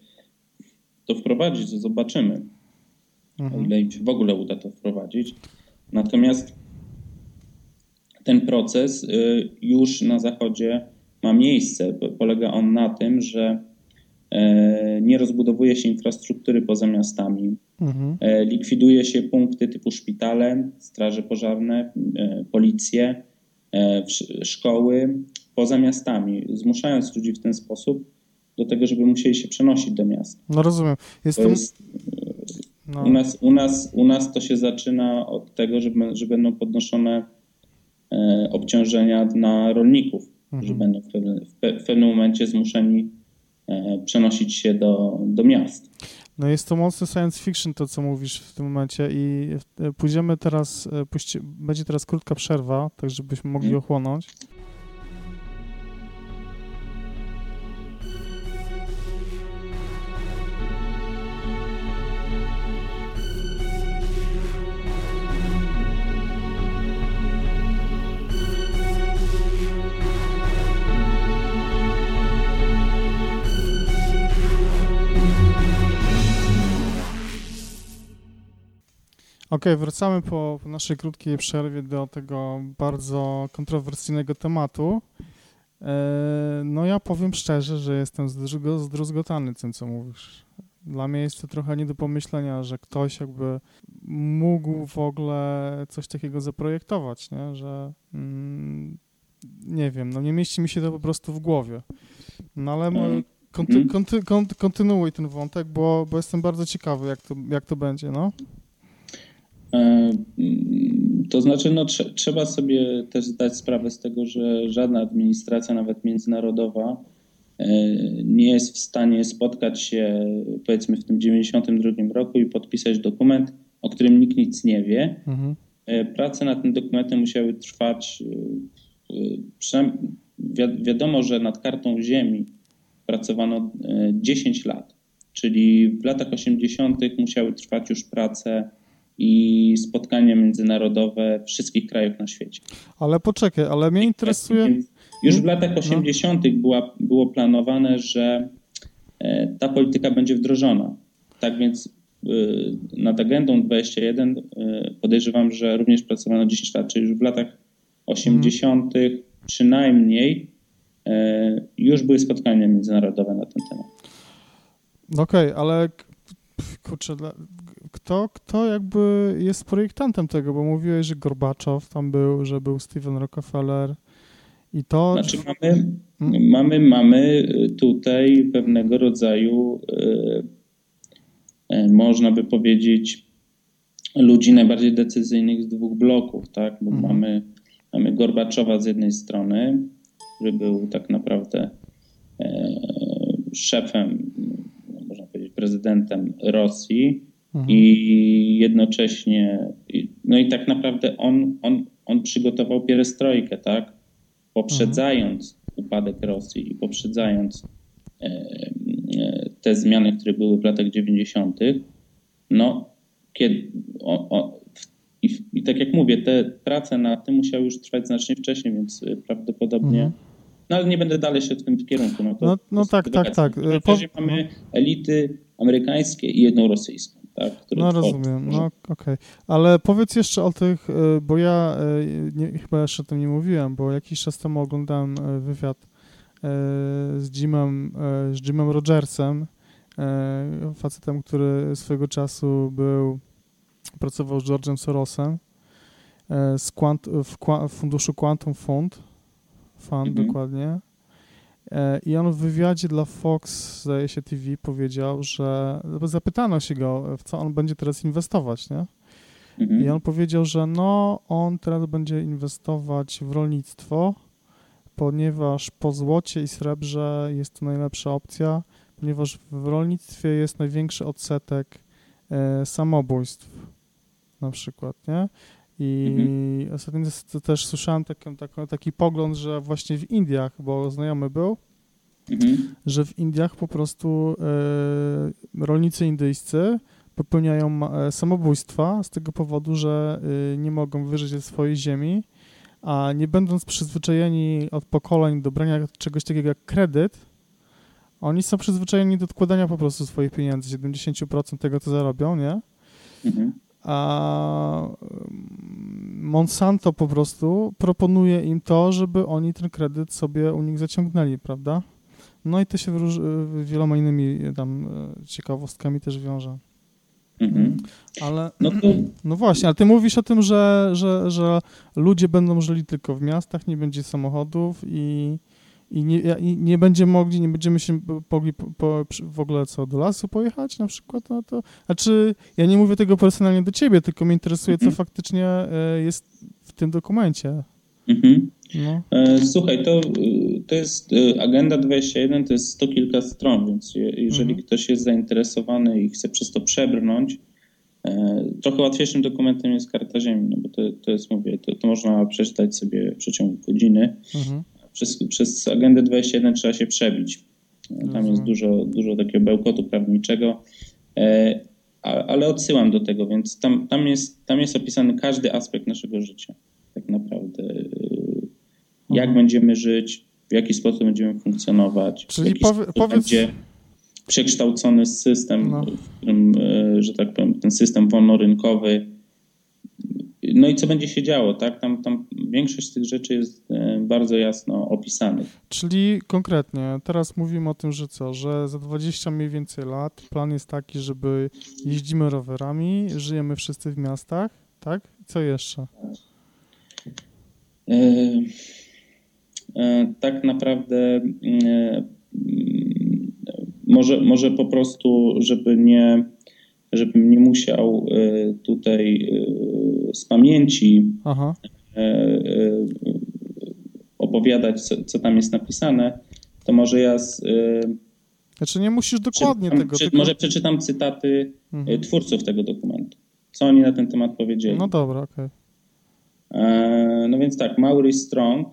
Speaker 2: to wprowadzić, to zobaczymy o
Speaker 1: Mhm.
Speaker 2: ile im się w ogóle uda to wprowadzić. Natomiast ten proces y, już na Zachodzie ma miejsce. Po- Polega on na tym, że e, nie rozbudowuje się infrastruktury poza miastami,
Speaker 1: Mhm.
Speaker 2: e, likwiduje się punkty typu szpitale, straże pożarne, e, policje, szkoły poza miastami, zmuszając ludzi w ten sposób do tego, żeby musieli się przenosić do miast.
Speaker 1: No rozumiem. Jest No.
Speaker 2: u nas, u, nas, u nas to się zaczyna od tego, że, że będą podnoszone e, obciążenia na rolników,
Speaker 1: Mhm.
Speaker 2: że będą w, pewne, w, pe, w pewnym momencie zmuszeni e, przenosić się do, do miast.
Speaker 1: No jest to mocny science fiction to, co mówisz w tym momencie i e, pójdziemy teraz, e, puści, będzie teraz krótka przerwa, tak żebyśmy mogli
Speaker 2: Mhm.
Speaker 1: ochłonąć. Okej, wracamy po, po naszej krótkiej przerwie do tego bardzo kontrowersyjnego tematu. E, No ja powiem szczerze, że jestem zdruzgo- zdruzgotany tym, co mówisz. Dla mnie jest to trochę nie do pomyślenia, że ktoś jakby mógł w ogóle coś takiego zaprojektować, nie? że mm, nie wiem, no nie mieści mi się to po prostu w głowie. No ale
Speaker 2: Mhm.
Speaker 1: konty, konty, konty, kontynuuj ten wątek, bo, bo jestem bardzo ciekawy, jak to, jak to będzie, no.
Speaker 2: E, mm, To znaczy, no, trze- trzeba sobie też zdać sprawę z tego, że żadna administracja, nawet międzynarodowa, e, nie jest w stanie spotkać się powiedzmy w tym 92 roku i podpisać dokument, o którym nikt nic nie wie.
Speaker 1: Mhm.
Speaker 2: E, Prace nad tym dokumentem musiały trwać wi- wiadomo, że nad kartą ziemi pracowano 10 lat, czyli w latach 80. musiały trwać już prace i spotkania międzynarodowe wszystkich krajów na świecie.
Speaker 1: Ale poczekaj, ale mnie interesuje...
Speaker 2: Już w latach 80. No. Była, było planowane, że ta polityka będzie wdrożona. Tak więc nad agendą 21 podejrzewam, że również pracowano 10 lat, czyli już w latach 80. Hmm. przynajmniej już były spotkania międzynarodowe na ten temat.
Speaker 1: Okej, okay, ale kurczę, kto, kto jakby jest projektantem tego, bo mówiłeś, że Gorbaczow tam był, że był Steven Rockefeller i to...
Speaker 2: Znaczy mamy, hmm? mamy, mamy tutaj pewnego rodzaju można by powiedzieć ludzi najbardziej decyzyjnych z dwóch bloków, tak? Bo hmm. mamy, mamy Gorbaczowa z jednej strony, który był tak naprawdę szefem, można powiedzieć, prezydentem Rosji mhm. i jednocześnie, no i tak naprawdę on, on, on przygotował pierestrojkę, tak? Poprzedzając mhm. upadek Rosji i poprzedzając te zmiany, które były w latach 90., no kiedy, o, o, i, i, tak jak mówię, te prace nad tym musiały już trwać znacznie wcześniej, więc prawdopodobnie mhm no ale nie będę dalej się w tym kierunku.
Speaker 1: No, to, no, no tak, tak, tak.
Speaker 2: Po... mamy elity amerykańskie i jedną rosyjską. Tak,
Speaker 1: no rozumiem, no okej. Okay. Ale powiedz jeszcze o tych, y, bo ja y, nie, chyba jeszcze o tym nie mówiłem, bo jakiś czas temu oglądałem y, wywiad z Jimem, z Jimem Rogersem, facetem, który swojego czasu był, pracował z George'em Sorosem z Quant, w, w funduszu Quantum Fund fan mhm. dokładnie. E, I on w wywiadzie dla Fox, zdaje się TV, powiedział, że zapytano się go, w co on będzie teraz inwestować, nie? Mhm. I on powiedział, że no, on teraz będzie inwestować w rolnictwo, ponieważ po złocie i srebrze jest to najlepsza opcja, ponieważ w rolnictwie jest największy odsetek e, samobójstw na przykład, nie? I mhm. ostatnio też słyszałem taki, taki, taki pogląd, że właśnie w Indiach, bo znajomy był, mhm. że w Indiach po prostu e, rolnicy indyjscy popełniają e, samobójstwa z tego powodu, że e, nie mogą wyżyć ze swojej ziemi, a nie będąc przyzwyczajeni od pokoleń do brania czegoś takiego jak kredyt, oni są przyzwyczajeni do odkładania po prostu swoich pieniędzy, 70% tego, co zarobią, nie? Mhm a Monsanto po prostu proponuje im to, żeby oni ten kredyt sobie u nich zaciągnęli, prawda? No i to się róż, wieloma innymi tam e, ciekawostkami też wiąże. Mhm. Ale no, to... <clears throat> no, właśnie, ale ty mówisz o tym, że, że, że ludzie będą żyli tylko w miastach, nie będzie samochodów i, i nie, i nie będziemy mogli, nie będziemy się mogli po, po, w ogóle co, do lasu pojechać na przykład, no to, znaczy ja nie mówię tego personalnie do ciebie, tylko mnie interesuje, co mhm. faktycznie e, jest w tym dokumencie. Mhm.
Speaker 2: No. E, słuchaj, to, to jest e, Agenda 21, to jest sto kilka stron, więc jeżeli mhm. ktoś jest zainteresowany i chce przez to przebrnąć, trochę łatwiejszym dokumentem jest Karta Ziemi, no bo to, to jest, mówię, to, to można przeczytać sobie w przeciągu godziny. Mhm przez, przez agendę 21 trzeba się przebić. Tam mhm. jest dużo, dużo takiego bełkotu prawniczego, e, ale odsyłam do tego, więc tam, tam, jest, tam jest opisany każdy aspekt naszego życia. Tak naprawdę. E, jak mhm. będziemy żyć, w jaki sposób będziemy funkcjonować, Czyli w jaki powie, powiedz... będzie przekształcony system, no. w którym, e, że tak powiem, ten system wolnorynkowy no i co będzie się działo, tak? Tam, tam większość z tych rzeczy jest e, bardzo jasno opisanych.
Speaker 1: Czyli konkretnie, teraz mówimy o tym, że co, że za 20 mniej więcej lat plan jest taki, żeby jeździmy rowerami, żyjemy wszyscy w miastach, tak? Co jeszcze? E,
Speaker 2: e, tak naprawdę e, może, może po prostu, żeby nie, żebym nie musiał e, tutaj z pamięci Aha. E, e, opowiadać, co, co, tam jest napisane, to może ja. Z, e,
Speaker 1: znaczy nie musisz dokładnie tego.
Speaker 2: Czy, tylko... Może przeczytam cytaty mhm. twórców tego dokumentu. Co oni na ten temat powiedzieli.
Speaker 1: No dobra, okej.
Speaker 2: Okay. No więc tak, Maurice Strong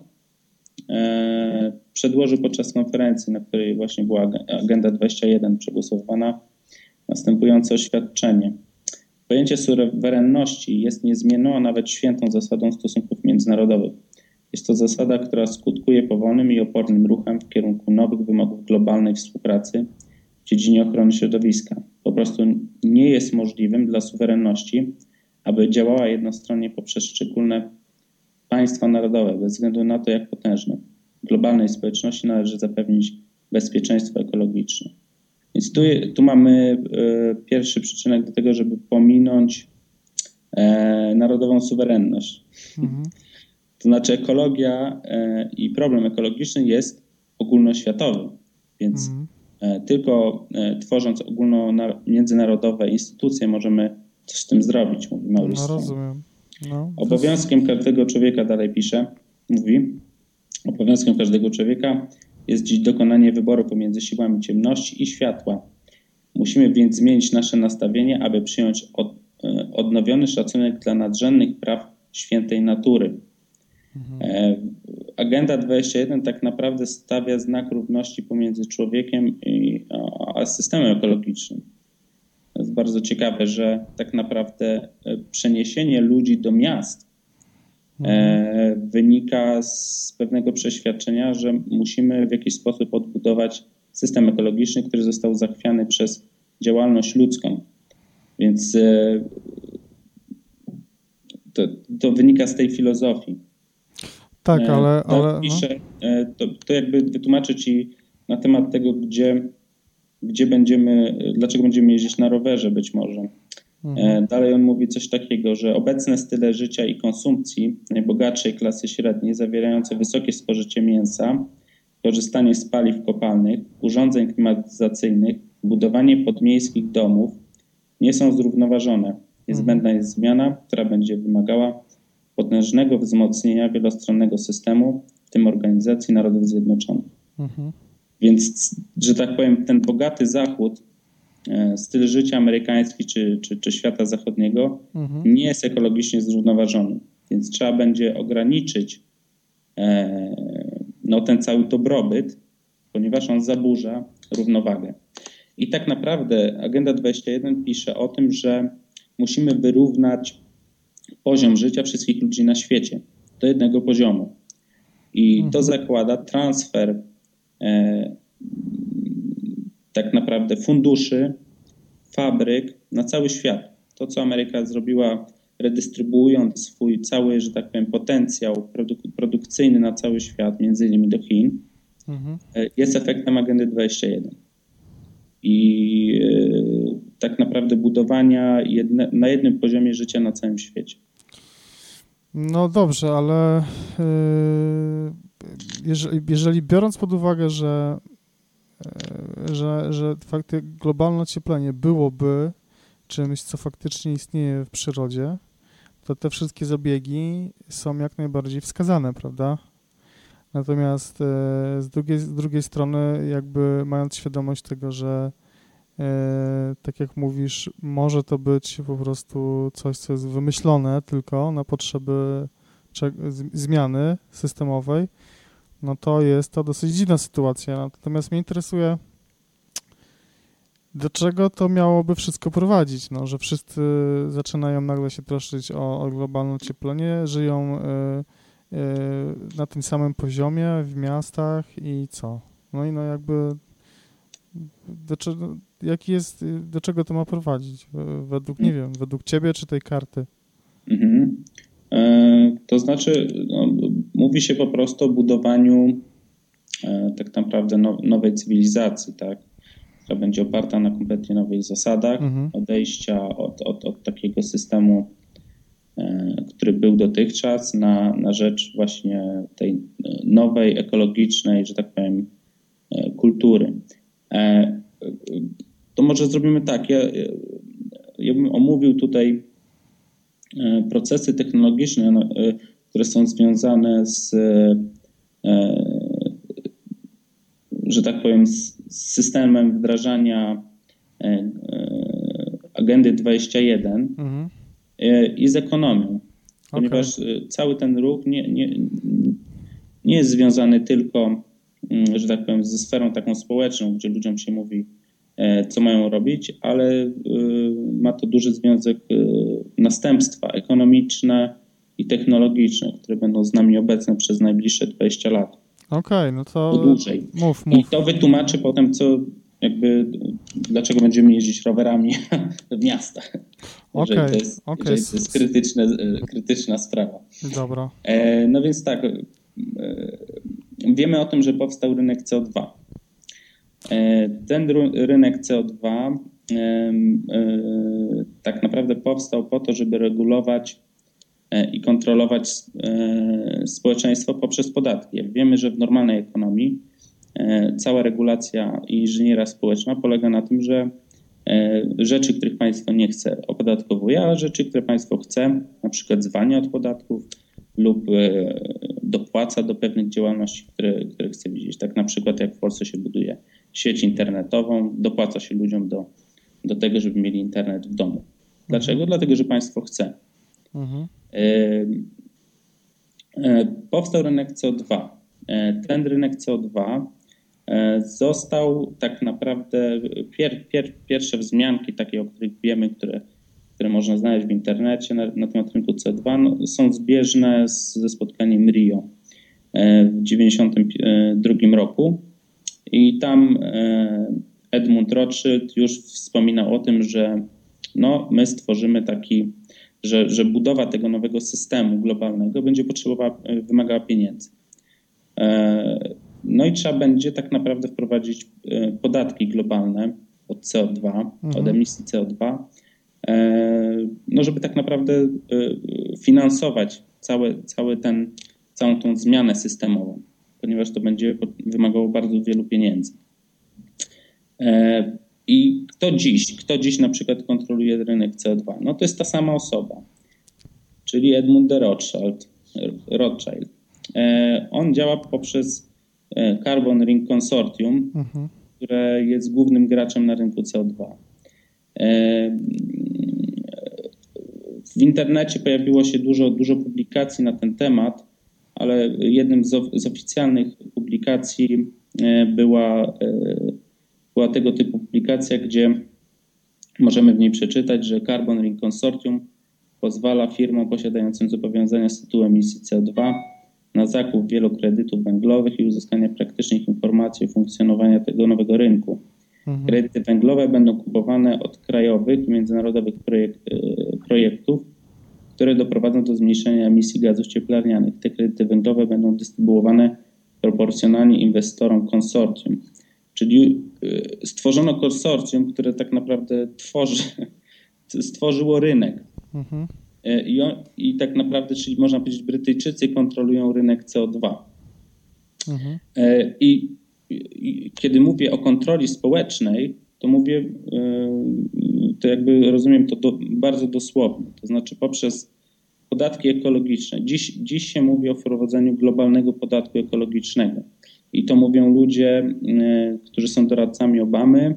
Speaker 2: przedłożył podczas konferencji, na której właśnie była Agenda 21 przegłosowana, następujące oświadczenie. Pojęcie suwerenności jest niezmienną, a nawet świętą zasadą stosunków międzynarodowych. Jest to zasada, która skutkuje powolnym i opornym ruchem w kierunku nowych wymogów globalnej współpracy w dziedzinie ochrony środowiska. Po prostu nie jest możliwym dla suwerenności, aby działała jednostronnie poprzez szczególne państwa narodowe, bez względu na to, jak potężne. Globalnej społeczności należy zapewnić bezpieczeństwo ekologiczne. Więc tu, tu mamy e, pierwszy przyczynek do tego, żeby pominąć e, narodową suwerenność. Mhm. To znaczy ekologia e, i problem ekologiczny jest ogólnoświatowy, więc mhm. tylko tworząc ogólno międzynarodowe instytucje możemy coś z tym zrobić, mówi Maurice.
Speaker 1: No rozumiem. No,
Speaker 2: Obowiązkiem każdego człowieka, dalej pisze, mówi, obowiązkiem każdego człowieka jest dziś dokonanie wyboru pomiędzy siłami ciemności i światła. Musimy więc zmienić nasze nastawienie, aby przyjąć od, e, odnowiony szacunek dla nadrzędnych praw świętej natury. Mhm. E, Agenda 21 tak naprawdę stawia znak równości pomiędzy człowiekiem i, a systemem ekologicznym. To jest bardzo ciekawe, że tak naprawdę e, przeniesienie ludzi do miast wynika z pewnego przeświadczenia, że musimy w jakiś sposób odbudować system ekologiczny, który został zachwiany przez działalność ludzką. Więc e, to, to wynika z tej filozofii.
Speaker 1: Tak, e, ale. ale
Speaker 2: pisze, no. to, to jakby wytłumaczę Ci na temat tego, gdzie, gdzie będziemy, dlaczego będziemy jeździć na rowerze być może. Mhm. E, dalej on mówi coś takiego, że obecne style życia i konsumpcji najbogatszej klasy średniej, zawierające wysokie spożycie mięsa, korzystanie z paliw kopalnych, urządzeń klimatyzacyjnych, budowanie podmiejskich domów nie są zrównoważone. Niezbędna jest zmiana, która będzie wymagała potężnego wzmocnienia wielostronnego systemu, w tym Organizacji Narodów Zjednoczonych. Mhm. Więc, że tak powiem, ten bogaty Zachód styl życia amerykański czy, czy, czy świata zachodniego mhm. nie jest ekologicznie zrównoważony. Więc trzeba będzie ograniczyć e, no, ten cały dobrobyt, ponieważ on zaburza równowagę. I tak naprawdę Agenda 21 pisze o tym, że musimy wyrównać poziom życia wszystkich ludzi na świecie do jednego poziomu. I mhm. to zakłada transfer e, tak naprawdę funduszy, fabryk na cały świat. To, co Ameryka zrobiła, redystrybuując swój cały, że tak powiem, potencjał produk- produkcyjny na cały świat, między innymi do Chin, mhm. E, jest efektem agendy 21. I yy, tak naprawdę budowania jedne, na jednym poziomie życia na całym świecie.
Speaker 1: No dobrze, ale yy, jeżeli, biorąc pod uwagę, że E, że, że fakty, globalne ocieplenie byłoby czymś, co faktycznie istnieje w przyrodzie, to te wszystkie zabiegi są jak najbardziej wskazane, prawda? Natomiast e, z drugiej, z drugiej strony, jakby mając świadomość tego, że e, tak jak mówisz, może to być po prostu coś, co jest wymyślone tylko na potrzeby zmiany systemowej, no to jest to dosyć dziwna sytuacja. Natomiast mnie interesuje, do czego to miałoby wszystko prowadzić? No, że wszyscy zaczynają nagle się troszczyć o, o globalne ocieplenie, żyją y, y, na tym samym poziomie w miastach i co? No i no jakby do, jaki jest, do czego to ma prowadzić? Według, nie wiem, według ciebie czy tej karty? Mhm.
Speaker 2: E, to znaczy, no, mówi się po prostu o budowaniu e, tak naprawdę nowej cywilizacji, tak? która będzie oparta na kompletnie nowych zasadach, mhm. odejścia od, od, od takiego systemu, e, który był dotychczas, na, na rzecz właśnie tej nowej, ekologicznej, że tak powiem, kultury. To może zrobimy tak. Ja, ja bym omówił tutaj E, procesy technologiczne, no, e, które są związane z, e, że tak powiem, z systemem wdrażania agendy 21 mhm. i z ekonomią. Ponieważ okay. cały ten ruch nie, nie, nie jest związany tylko, mm, że tak powiem, ze sferą taką społeczną, gdzie ludziom się mówi, e, co mają robić, ale ma to duży związek następstwa ekonomiczne i technologiczne, które będą z nami obecne przez najbliższe 20 lat.
Speaker 1: Okej, okay, no to
Speaker 2: dłużej.
Speaker 1: Mów, mów.
Speaker 2: I to wytłumaczy potem, co jakby, dlaczego będziemy jeździć rowerami <laughs> w miastach.
Speaker 1: Okej, okay,
Speaker 2: to jest,
Speaker 1: okay.
Speaker 2: to jest krytyczne, krytyczna sprawa.
Speaker 1: Dobra.
Speaker 2: E, no więc tak, e, wiemy o tym, że powstał rynek CO2. E, ten rynek CO2 e, e, tak naprawdę powstał po to, żeby regulować e, i kontrolować społeczeństwo poprzez podatki. Jak wiemy, że w normalnej ekonomii cała regulacja i inżynieria społeczna polega na tym, że rzeczy, których państwo nie chce, opodatkowuje, a rzeczy, które państwo chce, na przykład zwalnia od podatków lub dopłaca do pewnych działalności, które, które chce widzieć. Tak na przykład jak w Polsce się buduje sieć internetową, dopłaca się ludziom do, do tego, żeby mieli internet w domu. Dlaczego? Mhm. Dlatego, że państwo chce. Mhm. Powstał rynek CO2. E, ten rynek CO2 e, został tak naprawdę pier, pier, pierwsze wzmianki takie, o których wiemy, które które można znaleźć w internecie na, na temat rynku CO2, no, są zbieżne z, ze spotkaniem Rio e, w 1992 roku. I tam e, Edmund Rothschild już wspominał o tym, że no, my stworzymy taki, że, że budowa tego nowego systemu globalnego będzie potrzebowała, e, wymagała pieniędzy. No i trzeba będzie tak naprawdę wprowadzić podatki globalne od CO2, mhm. od emisji CO2, E, no żeby tak naprawdę e, finansować cały, cały ten, całą tą zmianę systemową, ponieważ to będzie wymagało bardzo wielu pieniędzy. E, I kto dziś, kto dziś na przykład kontroluje rynek CO2? No to jest ta sama osoba, czyli Edmund de Rothschild. Rothschild. On działa poprzez Carbon Ring Consortium, mhm. które jest głównym graczem na rynku CO2. W internecie pojawiło się dużo, dużo publikacji na ten temat, ale jednym z, oficjalnych publikacji e, była, e, była tego typu publikacja, gdzie możemy w niej przeczytać, że Carbon Ring Consortium pozwala firmom posiadającym zobowiązania z tytułu emisji CO2 na zakup wielu kredytów węglowych i uzyskanie praktycznych informacji o funkcjonowaniu tego nowego rynku. Mhm. Kredyty węglowe będą kupowane od krajowych i międzynarodowych projekt, e, projektów, które doprowadzą do zmniejszenia emisji gazów cieplarnianych. Te kredyty węglowe będą dystrybuowane proporcjonalnie inwestorom konsorcjum. Czyli e, stworzono konsorcjum, które tak naprawdę tworzy, <laughs> stworzyło rynek. Mhm. E, I, on, I tak naprawdę, czyli można powiedzieć, Brytyjczycy kontrolują rynek CO2. Mhm. I kiedy mówię o kontroli społecznej, to mówię, to jakby rozumiem to do, bardzo dosłownie, to znaczy poprzez podatki ekologiczne. Dziś, dziś się mówi o wprowadzeniu globalnego podatku ekologicznego. I to mówią ludzie, e, którzy są doradcami Obamy.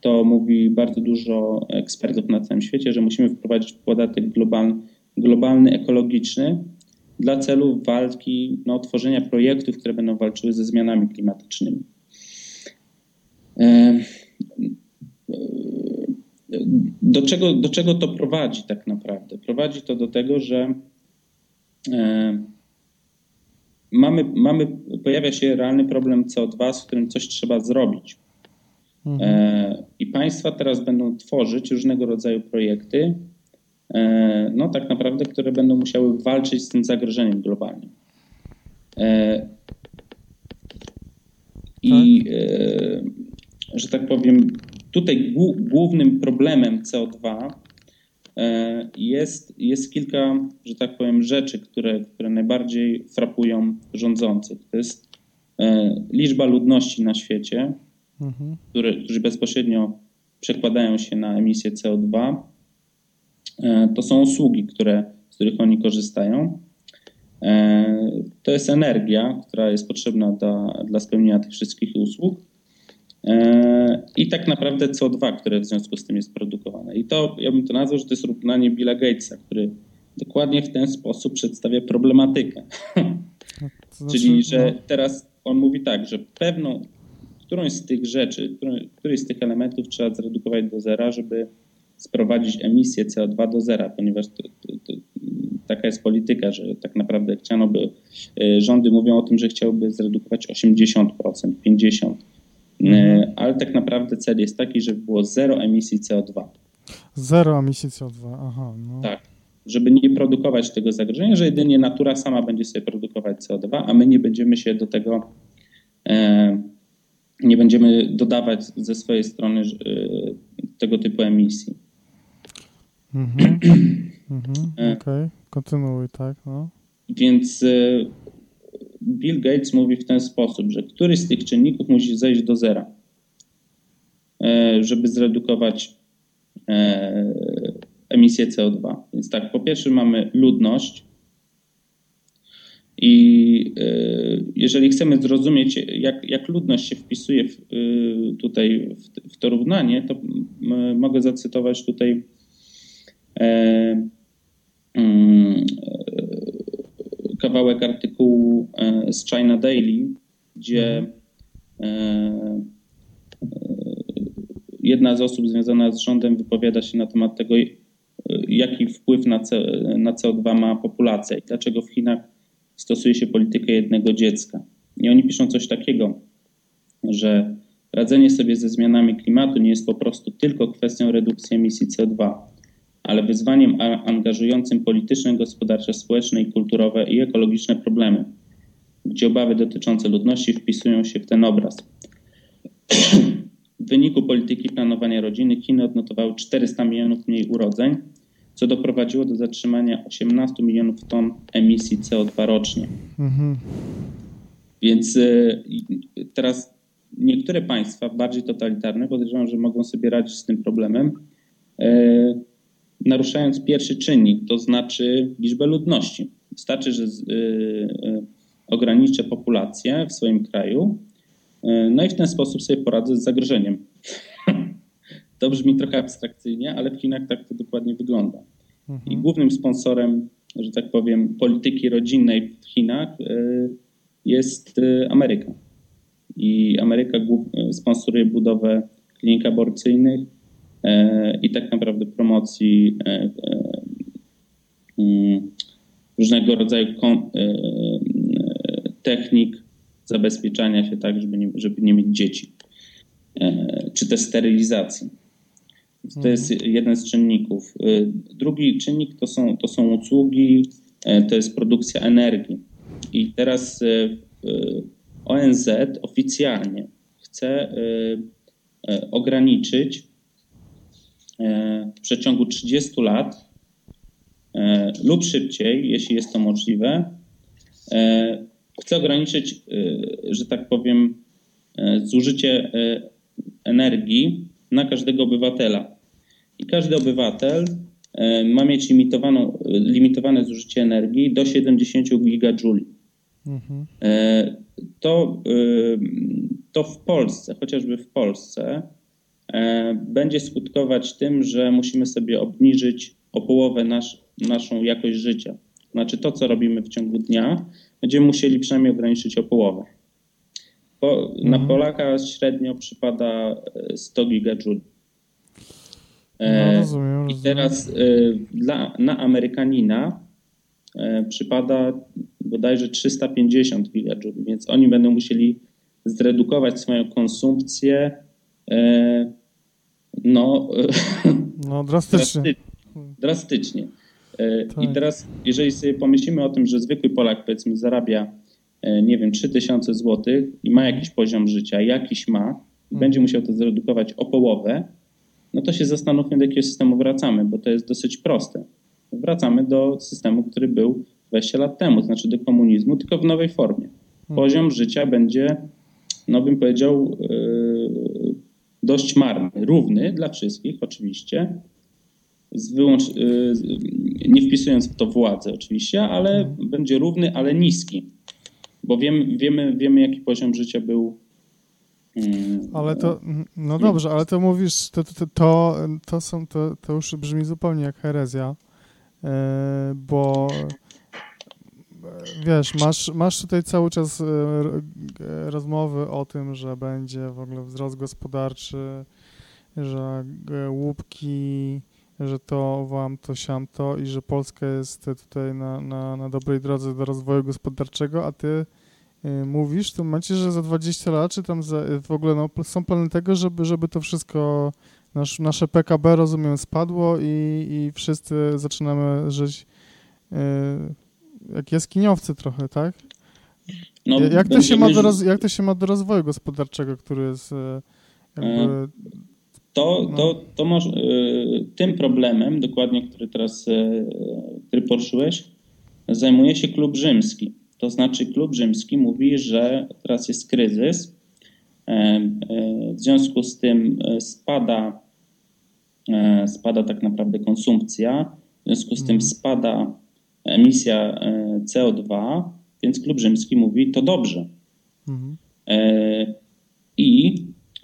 Speaker 2: To mówi bardzo dużo ekspertów na całym świecie, że musimy wprowadzić podatek globalny, globalny ekologiczny, dla celów walki, no, tworzenia projektów, które będą walczyły ze zmianami klimatycznymi. E, do czego, do czego to prowadzi tak naprawdę? Prowadzi to do tego, że e, mamy, mamy, pojawia się realny problem CO2, z którym coś trzeba zrobić. Mhm. E, I państwa teraz będą tworzyć różnego rodzaju projekty, E, no tak naprawdę, które będą musiały walczyć z tym zagrożeniem globalnym. E, I tak. E, że tak powiem, tutaj głównym problemem CO2 jest, jest kilka, że tak powiem, rzeczy, które, które najbardziej frapują rządzących. To jest liczba ludności na świecie, mhm. które, którzy bezpośrednio przekładają się na emisję CO2 E, to są usługi, które, z których oni korzystają. E, to jest energia, która jest potrzebna dla, dla spełnienia tych wszystkich usług. I tak naprawdę CO2, które w związku z tym jest produkowane. I to, ja bym to nazwał, że to jest równanie Billa Gatesa, który dokładnie w ten sposób przedstawia problematykę. znaczy, Czyli, że no. teraz on mówi tak, że pewną, którąś z tych rzeczy, któryś z tych elementów trzeba zredukować do zera, żeby sprowadzić emisję CO2 do zera, ponieważ to, to, to, taka jest polityka, że tak naprawdę chciano by, y, rządy mówią o tym, że chciałyby zredukować 80%, 50%, y, mhm. ale tak naprawdę cel jest taki, żeby było zero emisji CO2.
Speaker 1: Zero emisji CO2, aha. No.
Speaker 2: Tak, żeby nie produkować tego zagrożenia, że jedynie natura sama będzie sobie produkować CO2, a my nie będziemy się do tego, e, nie będziemy dodawać ze swojej strony e, tego typu emisji.
Speaker 1: Mhm. <clears throat> mhm. E, Okej, okay. kontynuuj, tak. No.
Speaker 2: Więc e, Bill Gates mówi w ten sposób, że któryś z tych czynników musi zejść do zera, e, żeby zredukować emisję CO2. Więc tak, po pierwsze mamy ludność i jeżeli chcemy zrozumieć, jak, jak ludność się wpisuje w, tutaj w, w to równanie, to mogę zacytować tutaj E, mm, kawałek artykułu e, z China Daily, gdzie e, jedna z osób związana z rządem wypowiada się na temat tego, jaki wpływ na, CO2 ma populacja i dlaczego w Chinach stosuje się politykę jednego dziecka. I oni piszą coś takiego, że radzenie sobie ze zmianami klimatu nie jest po prostu tylko kwestią redukcji emisji CO2 ale wyzwaniem angażującym polityczne, gospodarcze, społeczne i kulturowe i ekologiczne problemy, gdzie obawy dotyczące ludności wpisują się w ten obraz. W wyniku polityki planowania rodziny Chiny odnotowały 400 milionów mniej urodzeń, co doprowadziło do zatrzymania 18 milionów ton emisji CO2 rocznie. Mhm. Więc y, teraz niektóre państwa, bardziej totalitarne, podejrzewam, że mogą sobie radzić z tym problemem. Y, naruszając pierwszy czynnik, to znaczy liczbę ludności. Wystarczy, że z, y, y, ograniczę populację w swoim kraju, y, no i w ten sposób sobie poradzę z zagrożeniem. <laughs> to brzmi trochę abstrakcyjnie, ale w Chinach tak to dokładnie wygląda. Mhm. I głównym sponsorem, że tak powiem, polityki rodzinnej w Chinach y, jest y, Ameryka. I Ameryka sponsoruje budowę klinik aborcyjnych, i tak naprawdę promocji e, e, mm, różnego rodzaju technik zabezpieczania się tak, żeby nie, żeby nie mieć dzieci, czy też sterylizacji. To jest mhm. jeden z czynników. Drugi czynnik to są, to są usługi, to jest produkcja energii. I teraz ONZ oficjalnie chce ograniczyć E, w przeciągu 30 lat e, lub szybciej, jeśli jest to możliwe, e, chcę ograniczyć, że tak powiem, zużycie energii na każdego obywatela. I każdy obywatel ma mieć limitowaną, limitowane zużycie energii do 70 gigajouli. Mhm. To, to w Polsce, chociażby w Polsce, E, będzie skutkować tym, że musimy sobie obniżyć o połowę nasz, naszą jakość życia. Znaczy to, co robimy w ciągu dnia, będziemy musieli przynajmniej ograniczyć o połowę. Po, mhm. Na Polaka średnio przypada 100 gigajoule.
Speaker 1: E, no, rozumiem,
Speaker 2: I teraz dla, na Amerykanina e, przypada bodajże 350 gigajoule, więc oni będą musieli zredukować swoją konsumpcję no,
Speaker 1: no drastycznie.
Speaker 2: Drastycznie. E, tak. I teraz, jeżeli sobie pomyślimy o tym, że zwykły Polak, powiedzmy, zarabia, e, nie wiem, 3000 zł i ma jakiś poziom życia, jakiś ma, i hmm. będzie musiał to zredukować o połowę, no to się zastanówmy, do jakiego systemu wracamy, bo to jest dosyć proste. Wracamy do systemu, który był 20 lat temu, to znaczy do komunizmu, tylko w nowej formie. Hmm. Poziom życia będzie, no bym powiedział, yy, dość marny, równy dla wszystkich oczywiście, z wyłącz, y, nie wpisując w to władzę oczywiście, ale mhm. będzie równy, ale niski, bo wiemy, wiemy, wiemy jaki poziom życia był
Speaker 1: mm, ale to, no dobrze, ale to mówisz, to, to, to, to, są, to, to już brzmi zupełnie jak herezja, e, bo wiesz, masz, masz tutaj cały czas e, e, rozmowy o tym, że będzie w ogóle wzrost gospodarczy, że e, łupki, że to wam, to siam to i że Polska jest tutaj na, na, na dobrej drodze do rozwoju gospodarczego, a ty mówisz w tym momencie, że za 20 lat, czy tam za, w ogóle no, są plany tego, żeby, żeby to wszystko, nasz, nasze PKB, rozumiem, spadło i, i wszyscy zaczynamy żyć jak jaskiniowcy trochę, tak? No, jak, to się ma do roz, jak to się ma do rozwoju gospodarczego, który jest e, jakby... E,
Speaker 2: to, no. to, to może, e, tym problemem, dokładnie, który teraz który poruszyłeś, zajmuje się klub rzymski. To znaczy klub rzymski mówi, że teraz jest kryzys, w związku z tym spada, spada tak naprawdę konsumpcja, w związku z tym mhm. spada emisja e, CO2, więc klub rzymski mówi to dobrze. Mhm. E, I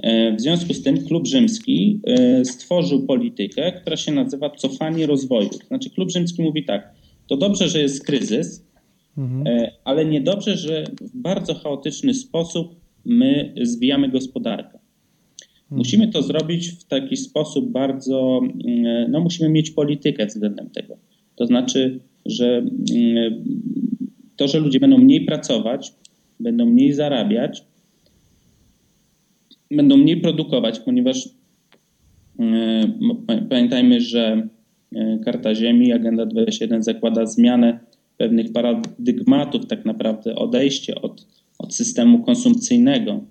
Speaker 2: e, w związku z tym klub rzymski stworzył politykę, która się nazywa cofanie rozwoju. Znaczy klub rzymski mówi tak, to dobrze, że jest kryzys, mhm. ale niedobrze, że w bardzo chaotyczny sposób my zwijamy gospodarkę. Mhm. Musimy to zrobić w taki sposób bardzo, no musimy mieć politykę względem tego. To znaczy że mm, to, że ludzie będą mniej pracować, będą mniej zarabiać, będą mniej produkować, ponieważ mm, pamiętajmy, że e, Karta Ziemi, Agenda 21 zakłada zmianę pewnych paradygmatów, tak naprawdę odejście od, od systemu konsumpcyjnego,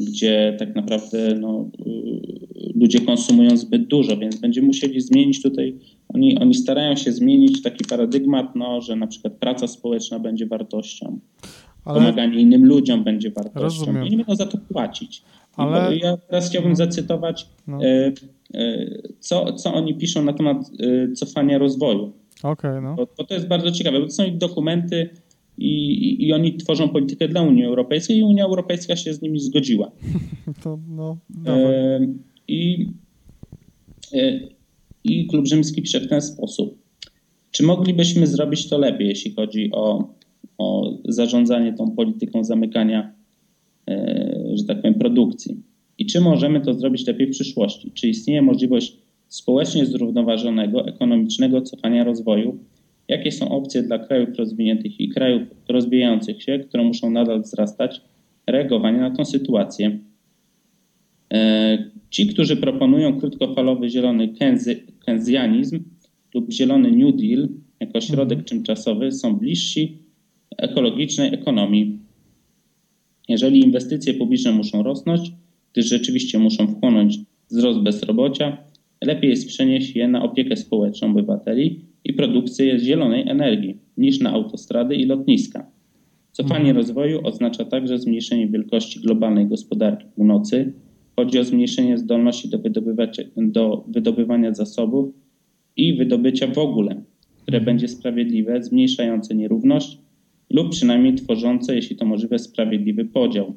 Speaker 2: gdzie tak naprawdę no, y, ludzie konsumują zbyt dużo, więc będziemy musieli zmienić tutaj oni, oni starają się zmienić taki paradygmat, no, że na przykład praca społeczna będzie wartością, Ale... pomaganie innym ludziom będzie wartością. Rozumiem. I oni będą za to płacić. Ale... Ja teraz chciałbym zacytować, no. e, e, co, co oni piszą na temat cofania rozwoju.
Speaker 1: Okay, no.
Speaker 2: bo, bo to jest bardzo ciekawe, bo to są ich dokumenty i, i, oni tworzą politykę dla Unii Europejskiej i Unia Europejska się z nimi zgodziła. <laughs>
Speaker 1: to, no,
Speaker 2: e, I e, i klub rzymski pisze w ten sposób. Czy moglibyśmy zrobić to lepiej, jeśli chodzi o, o zarządzanie tą polityką zamykania, e, że tak powiem, produkcji? I czy możemy to zrobić lepiej w przyszłości? Czy istnieje możliwość społecznie zrównoważonego, ekonomicznego cofania rozwoju? Jakie są opcje dla krajów rozwiniętych i krajów rozwijających się, które muszą nadal wzrastać, reagowania na tę sytuację? E, ci, którzy proponują krótkofalowy zielony kenzjanizm lub zielony New Deal jako środek mhm. tymczasowy, są bliżsi ekologicznej ekonomii. Jeżeli inwestycje publiczne muszą rosnąć, gdyż rzeczywiście muszą wchłonąć wzrost bezrobocia, lepiej jest przenieść je na opiekę społeczną obywateli i produkcję zielonej energii niż na autostrady i lotniska. Cofanie mhm. rozwoju oznacza także zmniejszenie wielkości globalnej gospodarki północy, Chodzi o zmniejszenie zdolności do, do wydobywania zasobów i wydobycia w ogóle, które mhm. będzie sprawiedliwe, zmniejszające nierówność lub przynajmniej tworzące, jeśli to możliwe, sprawiedliwy podział.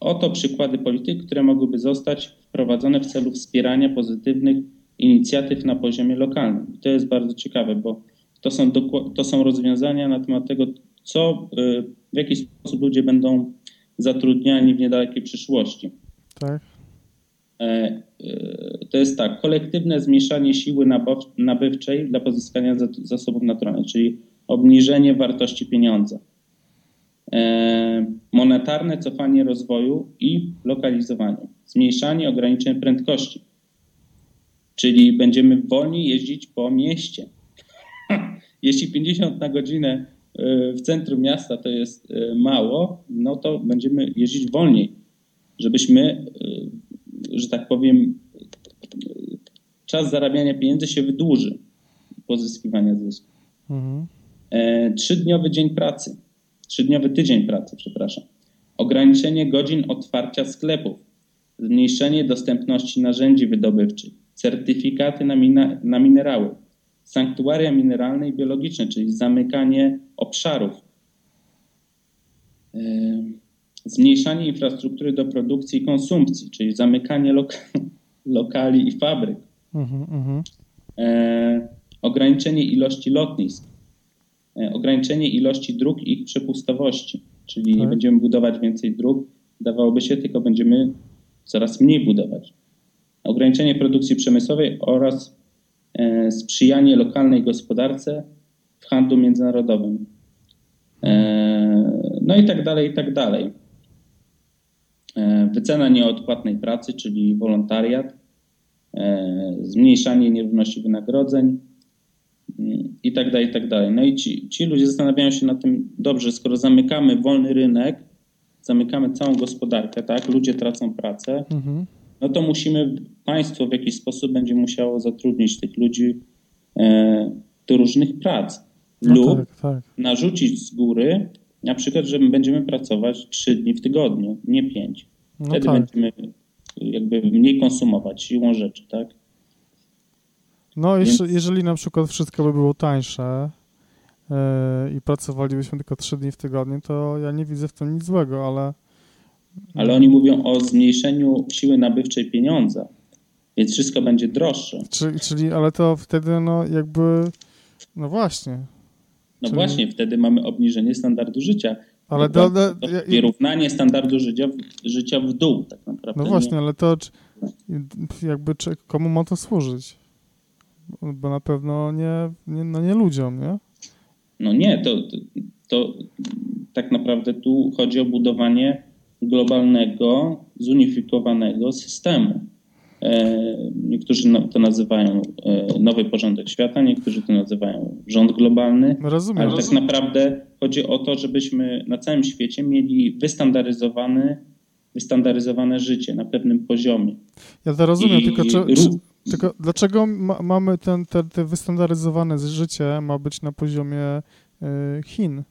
Speaker 2: Oto przykłady polityk, które mogłyby zostać wprowadzone w celu wspierania pozytywnych inicjatyw na poziomie lokalnym. I to jest bardzo ciekawe, bo to są, to są rozwiązania na temat tego, co, y, w jaki sposób ludzie będą zatrudniani w niedalekiej przyszłości.
Speaker 1: Tak.
Speaker 2: E, e, to jest tak, kolektywne zmniejszanie siły nabywczej dla pozyskania zasobów naturalnych, czyli obniżenie wartości pieniądza. E, monetarne cofanie rozwoju i lokalizowaniu. Zmniejszanie ograniczeń prędkości. Czyli będziemy wolniej jeździć po mieście. <laughs> Jeśli 50 na godzinę w centrum miasta to jest mało, no to będziemy jeździć wolniej żebyśmy, y, że tak powiem, czas zarabiania pieniędzy się wydłuży, pozyskiwania zysku. Mhm. E, trzydniowy dzień pracy, trzydniowy tydzień pracy, przepraszam. Ograniczenie godzin otwarcia sklepów, zmniejszenie dostępności narzędzi wydobywczych, certyfikaty na, mina, na minerały, sanktuaria mineralne i biologiczne, czyli zamykanie obszarów. E, zmniejszanie infrastruktury do produkcji i konsumpcji, czyli zamykanie <laughs> lokali i fabryk, uh -huh. E, ograniczenie ilości lotnisk, ograniczenie ilości dróg i ich przepustowości, czyli tak. nie będziemy budować więcej dróg, dawałoby się, tylko będziemy coraz mniej budować. Ograniczenie produkcji przemysłowej oraz sprzyjanie lokalnej gospodarce w handlu międzynarodowym. No i tak dalej, i tak dalej. Wycena nieodpłatnej pracy, czyli wolontariat, zmniejszanie nierówności wynagrodzeń mm, i tak dalej, i tak dalej. No i ci, ci ludzie zastanawiają się nad tym, dobrze, skoro zamykamy wolny rynek, zamykamy całą gospodarkę, tak, ludzie tracą pracę, mhm. no to musimy, państwo w jakiś sposób będzie musiało zatrudnić tych ludzi e, do różnych prac no lub tak, tak. narzucić z góry na przykład, że będziemy pracować trzy dni w tygodniu, nie pięć. No Wtedy tak. będziemy jakby mniej konsumować siłą rzeczy, tak?
Speaker 1: No, Więc... jeżeli na przykład wszystko by było tańsze yy, i pracowalibyśmy tylko trzy dni w tygodniu, to ja nie widzę w tym nic złego, ale...
Speaker 2: Ale oni mówią o zmniejszeniu siły nabywczej pieniądza, więc wszystko będzie droższe.
Speaker 1: Czyli, czyli ale to wtedy no jakby, no właśnie.
Speaker 2: No czyli... właśnie, wtedy mamy obniżenie standardu życia. Ale do, do, do, wyrównanie standardu życia, życia w dół tak naprawdę.
Speaker 1: No właśnie, nie? ale to jakby czy, komu ma to służyć? Bo na pewno nie, nie, no nie ludziom, nie?
Speaker 2: No nie, to, to, to tak naprawdę tu chodzi o budowanie globalnego, zunifikowanego systemu. E, niektórzy no, to nazywają e, nowy porządek świata, niektórzy to nazywają rząd globalny.
Speaker 1: Rozumiem.
Speaker 2: Ale tak naprawdę chodzi o to, żebyśmy na całym świecie mieli wystandaryzowane, wystandaryzowane życie na pewnym poziomie.
Speaker 1: Ja to rozumiem, I tylko, czy, czy, tylko dlaczego ma, mamy ten, te, te wystandaryzowane życie ma być na poziomie y, Chin?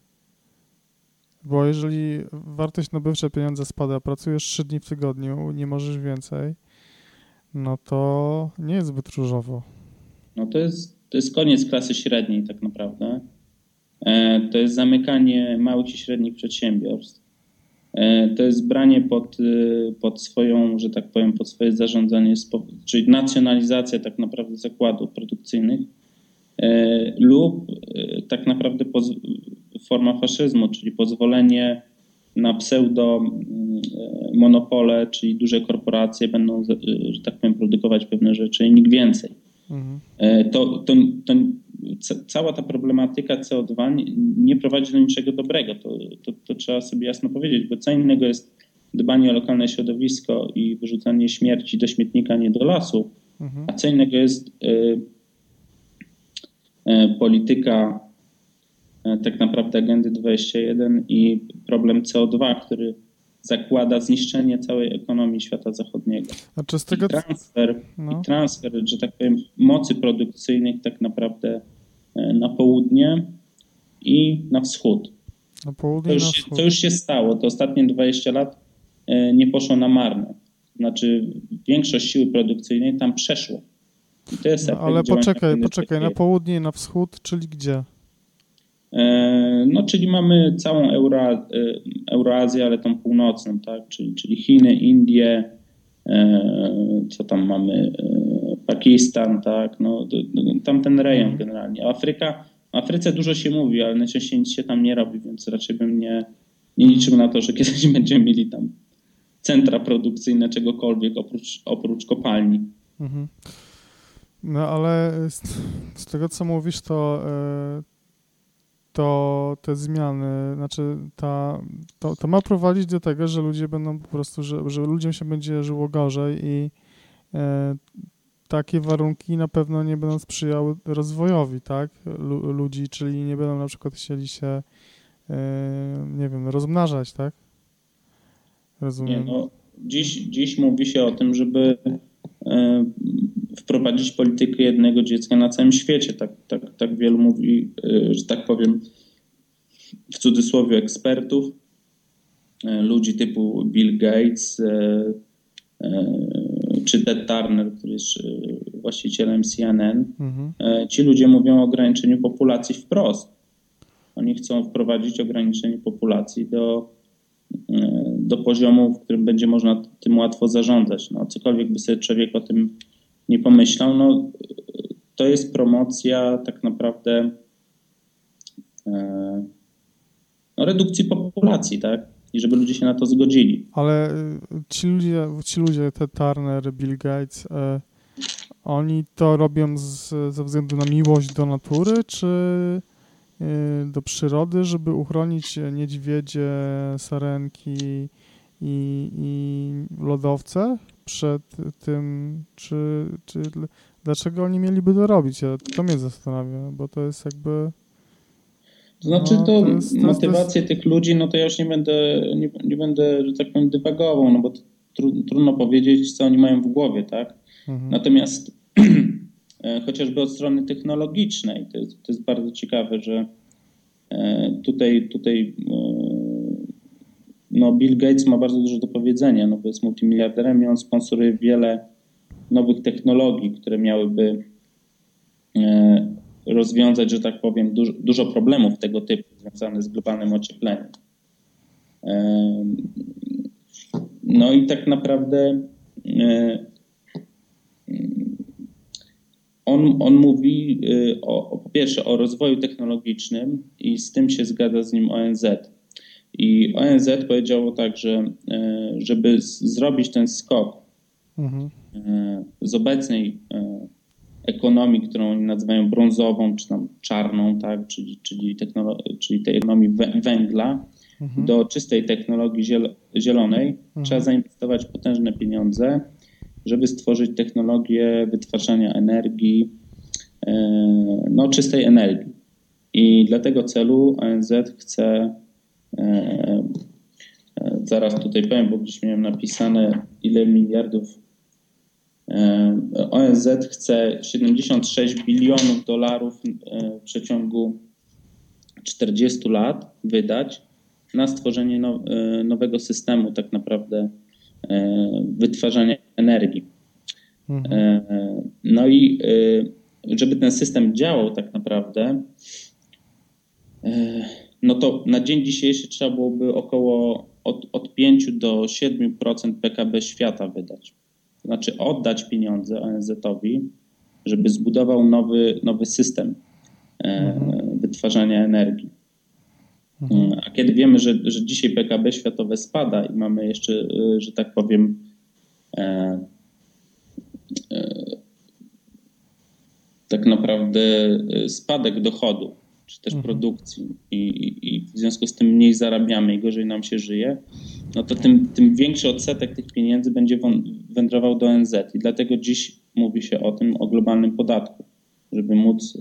Speaker 1: Bo jeżeli wartość nabywcza pieniądza spada, pracujesz 3 dni w tygodniu, nie możesz więcej, no to nie jest zbyt różowo.
Speaker 2: No to jest, to jest koniec klasy średniej tak naprawdę. E, to jest zamykanie małych i średnich przedsiębiorstw. E, to jest branie pod, e, pod swoją, że tak powiem, pod swoje zarządzanie, czyli nacjonalizacja tak naprawdę zakładów produkcyjnych lub tak naprawdę forma faszyzmu, czyli pozwolenie na pseudo monopole, czyli duże korporacje będą, że tak powiem, produkować pewne rzeczy i nikt więcej. Mhm. To, to, to, cała ta problematyka CO2 nie, nie, prowadzi do niczego dobrego. To, to, to, trzeba sobie jasno powiedzieć, bo co innego jest dbanie o lokalne środowisko i wyrzucanie śmierci do śmietnika, nie do lasu, mhm. a co innego jest y, y, polityka y, tak naprawdę agendy 21 i problem CO2, który zakłada zniszczenie całej ekonomii świata zachodniego.
Speaker 1: Znaczy z tego...
Speaker 2: I transfer, no. i transfer, że tak powiem, mocy produkcyjnych tak naprawdę e, na południe i na wschód.
Speaker 1: Na południe
Speaker 2: to, już,
Speaker 1: na
Speaker 2: wschód. to już się stało. To ostatnie 20 lat e, nie poszło na marne. Znaczy większość siły produkcyjnej tam przeszło.
Speaker 1: No, ale poczekaj, poczekaj, na południe i na wschód, czyli gdzie?
Speaker 2: E, no, czyli mamy całą Euro, e, Euroazję, ale tą północną, tak? czyli, czyli Chiny, Indie, e, co tam mamy, Pakistan, tak? No, tam ten rejon mhm. generalnie. Afryka, o Afryce dużo się mówi, ale najczęściej nic się tam nie robi, więc raczej bym nie, nie liczył na to, że <laughs> kiedyś będziemy mieli tam centra produkcyjne czegokolwiek oprócz, oprócz kopalni. Mhm.
Speaker 1: No ale z, z, tego co mówisz, to to te zmiany, znaczy ta, to, to ma prowadzić do tego, że ludzie będą po prostu, że, że ludziom się będzie żyło gorzej i e, takie warunki na pewno nie będą sprzyjały rozwojowi, tak, Lu, ludzi, czyli nie będą na przykład chcieli się, e, nie wiem, rozmnażać, tak?
Speaker 2: Rozumiem. Nie, no, dziś, dziś mówi się o tym, żeby wprowadzić politykę jednego dziecka na całym świecie. Tak, tak, tak wielu mówi, e, że tak powiem, w cudzysłowie ekspertów, e, ludzi typu Bill Gates e, czy Ted Turner, który jest właścicielem CNN. Mhm. Ci ludzie mówią o ograniczeniu populacji wprost. Oni chcą wprowadzić ograniczenie populacji do, do poziomu, w którym będzie można tym łatwo zarządzać. No, cokolwiek by sobie człowiek o tym nie pomyślał, no to jest promocja tak naprawdę e, no, redukcji populacji, tak? I żeby ludzie się na to zgodzili.
Speaker 1: Ale ci ludzie, ci ludzie, te Turner, Bill Gates, e, oni to robią z, ze względu na miłość do natury, czy e, do przyrody, żeby uchronić niedźwiedzie, sarenki i, i lodowce przed tym, czy, czy dlaczego oni mieliby to robić? To mnie zastanawia, bo to jest jakby...
Speaker 2: To znaczy, no, to, to jest, motywację to jest... tych ludzi, no to ja już nie będę, nie, nie będę, że tak powiem, dywagował, no bo trudno powiedzieć, co oni mają w głowie, tak? Mhm. Natomiast <clears throat> chociażby od strony technologicznej, to jest, to jest bardzo ciekawe, że e, tutaj, tutaj e, no Bill Gates ma bardzo dużo do powiedzenia, no bo jest multimiliarderem i on sponsoruje wiele nowych technologii, które miałyby rozwiązać, że tak powiem, dużo, dużo problemów tego typu związanych z globalnym ociepleniem. No i tak naprawdę on, on mówi o, po pierwsze o rozwoju technologicznym i z tym się zgadza z nim ONZ. I ONZ powiedziało tak, że żeby zrobić ten skok mhm. z obecnej ekonomii, którą oni nazywają brązową, czy tam czarną, tak, czyli, czyli, czyli tej ekonomii węgla, mhm. do czystej technologii zielonej, mhm. trzeba zainwestować potężne pieniądze, żeby stworzyć technologię wytwarzania energii, e, no czystej energii. I dla tego celu ONZ chce, e, e, zaraz tutaj powiem, bo gdzieś miałem napisane, ile miliardów ONZ chce 76 bilionów dolarów w przeciągu 40 lat wydać na stworzenie nowego systemu tak naprawdę wytwarzania energii. Mhm. No i żeby ten system działał tak naprawdę, no to na dzień dzisiejszy trzeba byłoby około od, od 5 do 7% PKB świata wydać znaczy oddać pieniądze ONZ-owi, żeby zbudował nowy, nowy system e, mhm. wytwarzania energii. Mhm. A kiedy wiemy, że, że dzisiaj PKB światowe spada i mamy jeszcze, e, że tak powiem, e, e, tak naprawdę e, spadek dochodu, czy też mhm. produkcji i, i, w związku z tym mniej zarabiamy i gorzej nam się żyje, no to tym, tym większy odsetek tych pieniędzy będzie wędrował do ONZ. I dlatego dziś mówi się o tym, o globalnym podatku, żeby móc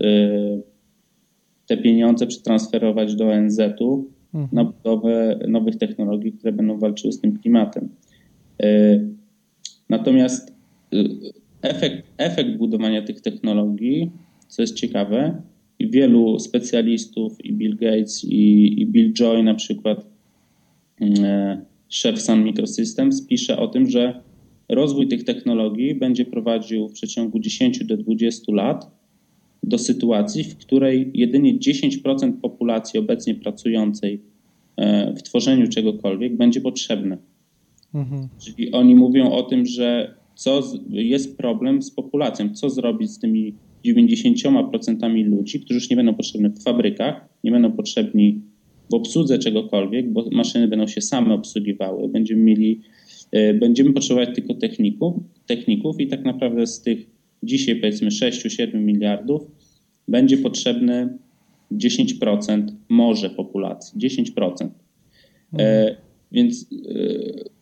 Speaker 2: te pieniądze przetransferować do ONZ-u mhm. na budowę nowych technologii, które będą walczyły z tym klimatem. Y, natomiast y, efekt, efekt budowania tych technologii, co jest ciekawe, i wielu specjalistów, i Bill Gates, i, i Bill Joy na przykład, szef Sun Microsystems, pisze o tym, że rozwój tych technologii będzie prowadził w przeciągu 10 do 20 lat do sytuacji, w której jedynie 10% populacji obecnie pracującej e, w tworzeniu czegokolwiek będzie potrzebne. Mhm. Czyli oni mówią o tym, że co jest problem z populacją, co zrobić z tymi 90% ludzi, którzy już nie będą potrzebni w fabrykach, nie będą potrzebni w obsłudze czegokolwiek, bo maszyny będą się same obsługiwały, będziemy mieli, e, będziemy potrzebować tylko techników, techników i tak naprawdę z tych dzisiaj powiedzmy 6-7 miliardów będzie potrzebne 10% może populacji, 10%. E, więc e,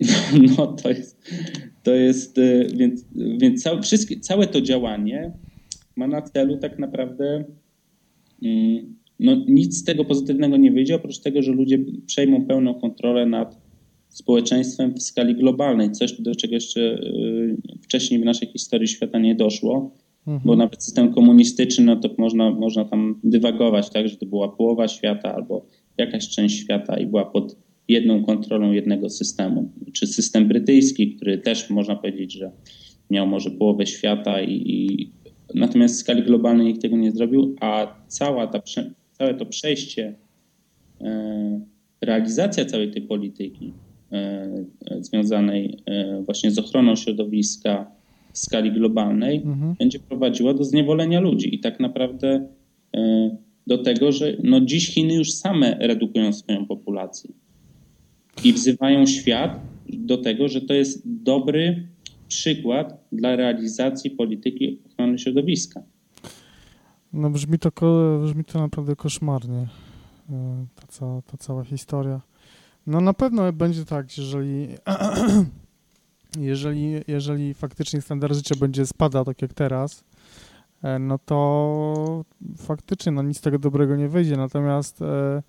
Speaker 2: <laughs> no to jest, to jest e, więc, więc całe, wszystkie, całe to działanie ma na celu tak naprawdę mm, no nic z tego pozytywnego nie wyjdzie, oprócz tego, że ludzie przejmą pełną kontrolę nad społeczeństwem w skali globalnej, coś do czego jeszcze y, wcześniej w naszej historii świata nie doszło, mhm. bo nawet system komunistyczny, no to można, można tam dywagować, tak, że to była połowa świata albo jakaś część świata i była pod jedną kontrolą jednego systemu. Czy system brytyjski, który też można powiedzieć, że miał może połowę świata i, i natomiast w skali globalnej nikt tego nie zrobił, a cała ta całe to przejście, e, realizacja całej tej polityki e, związanej e, właśnie z ochroną środowiska w skali globalnej mhm. będzie prowadziła do zniewolenia ludzi i tak naprawdę do tego, że no dziś Chiny już same redukują swoją populację i wzywają świat do tego, że to jest dobry przykład dla realizacji polityki ochrony środowiska.
Speaker 1: No brzmi to, brzmi to naprawdę koszmarnie, e, ta cała, ta cała historia. No na pewno będzie tak, jeżeli, <clears throat> jeżeli, jeżeli faktycznie standard życia będzie spadał tak jak teraz, e, no to faktycznie no nic tego dobrego nie wyjdzie. Natomiast e,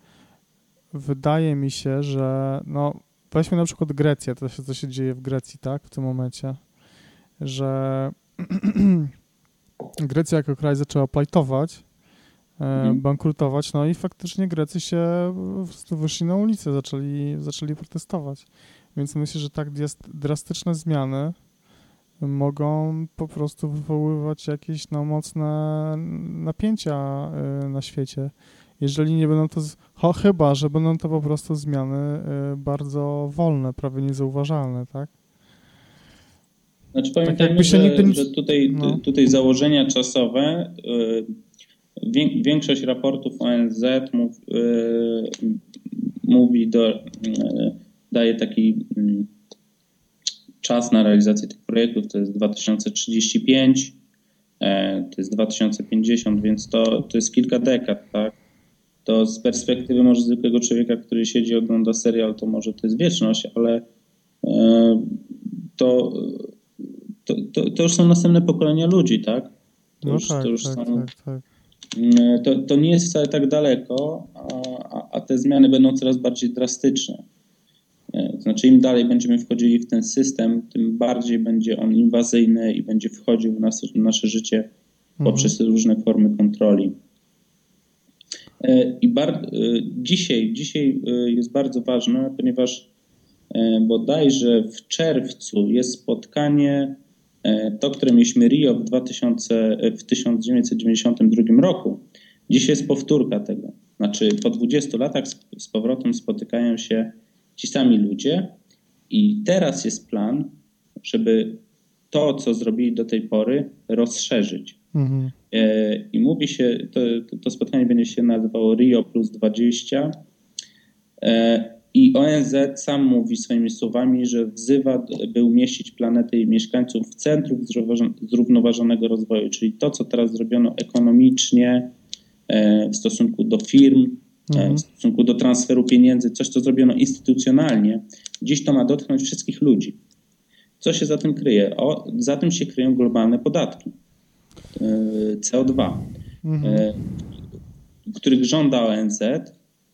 Speaker 1: wydaje mi się, że no weźmy na przykład Grecję, to się, co się dzieje w Grecji, tak, w tym momencie, że <clears throat> Grecja jako kraj zaczęła plajtować, e, mhm. bankrutować, no i faktycznie Grecy się po prostu wyszli na ulicę, zaczęli, zaczęli protestować. Więc myślę, że tak drastyczne zmiany mogą po prostu wywoływać jakieś no, mocne napięcia e, na świecie. Jeżeli nie będą to, chyba, że będą to po prostu zmiany e, bardzo wolne, prawie niezauważalne, tak?
Speaker 2: Znaczy pamiętajmy, tak że, nic... że tutaj, no. tutaj założenia czasowe, y, większość raportów ONZ mów, y, mówi do, y, daje taki mm, czas na realizację tych projektów, to jest 2035, e, to jest 2050, więc to, to jest kilka dekad, tak? To z perspektywy może zwykłego człowieka, który siedzi i ogląda serial, to może to jest wieczność, ale e, to to, to, to, już są następne pokolenia ludzi, tak? To
Speaker 1: no już, tak, to już tak, są, tak, tak.
Speaker 2: Mm, to, to nie jest wcale tak daleko, a, a te zmiany będą coraz bardziej drastyczne. E, to znaczy, im dalej będziemy wchodzili w ten system, tym bardziej będzie on inwazyjny i będzie wchodził w nasze, w nasze życie mhm. poprzez różne formy kontroli. E, I bar, e, dzisiaj, dzisiaj jest bardzo ważne, ponieważ bodajże w czerwcu jest spotkanie E, to, które mieliśmy Rio w, 2000, w 1992 roku, dziś jest powtórka tego. Znaczy po 20 latach z, z powrotem spotykają się ci sami ludzie i teraz jest plan, żeby to, co zrobili do tej pory, rozszerzyć. Mhm. E, I mówi się, to, to spotkanie będzie się nazywało Rio plus 20. I ONZ sam mówi swoimi słowami, że wzywa, by umieścić planetę i mieszkańców w centrum zrównoważonego rozwoju, czyli to, co teraz zrobiono ekonomicznie e, w stosunku do firm, e, mhm. w stosunku do transferu pieniędzy, coś, co zrobiono instytucjonalnie, dziś to ma dotknąć wszystkich ludzi. Co się za tym kryje? O, za tym się kryją globalne podatki. E, CO2, mhm. których żąda ONZ,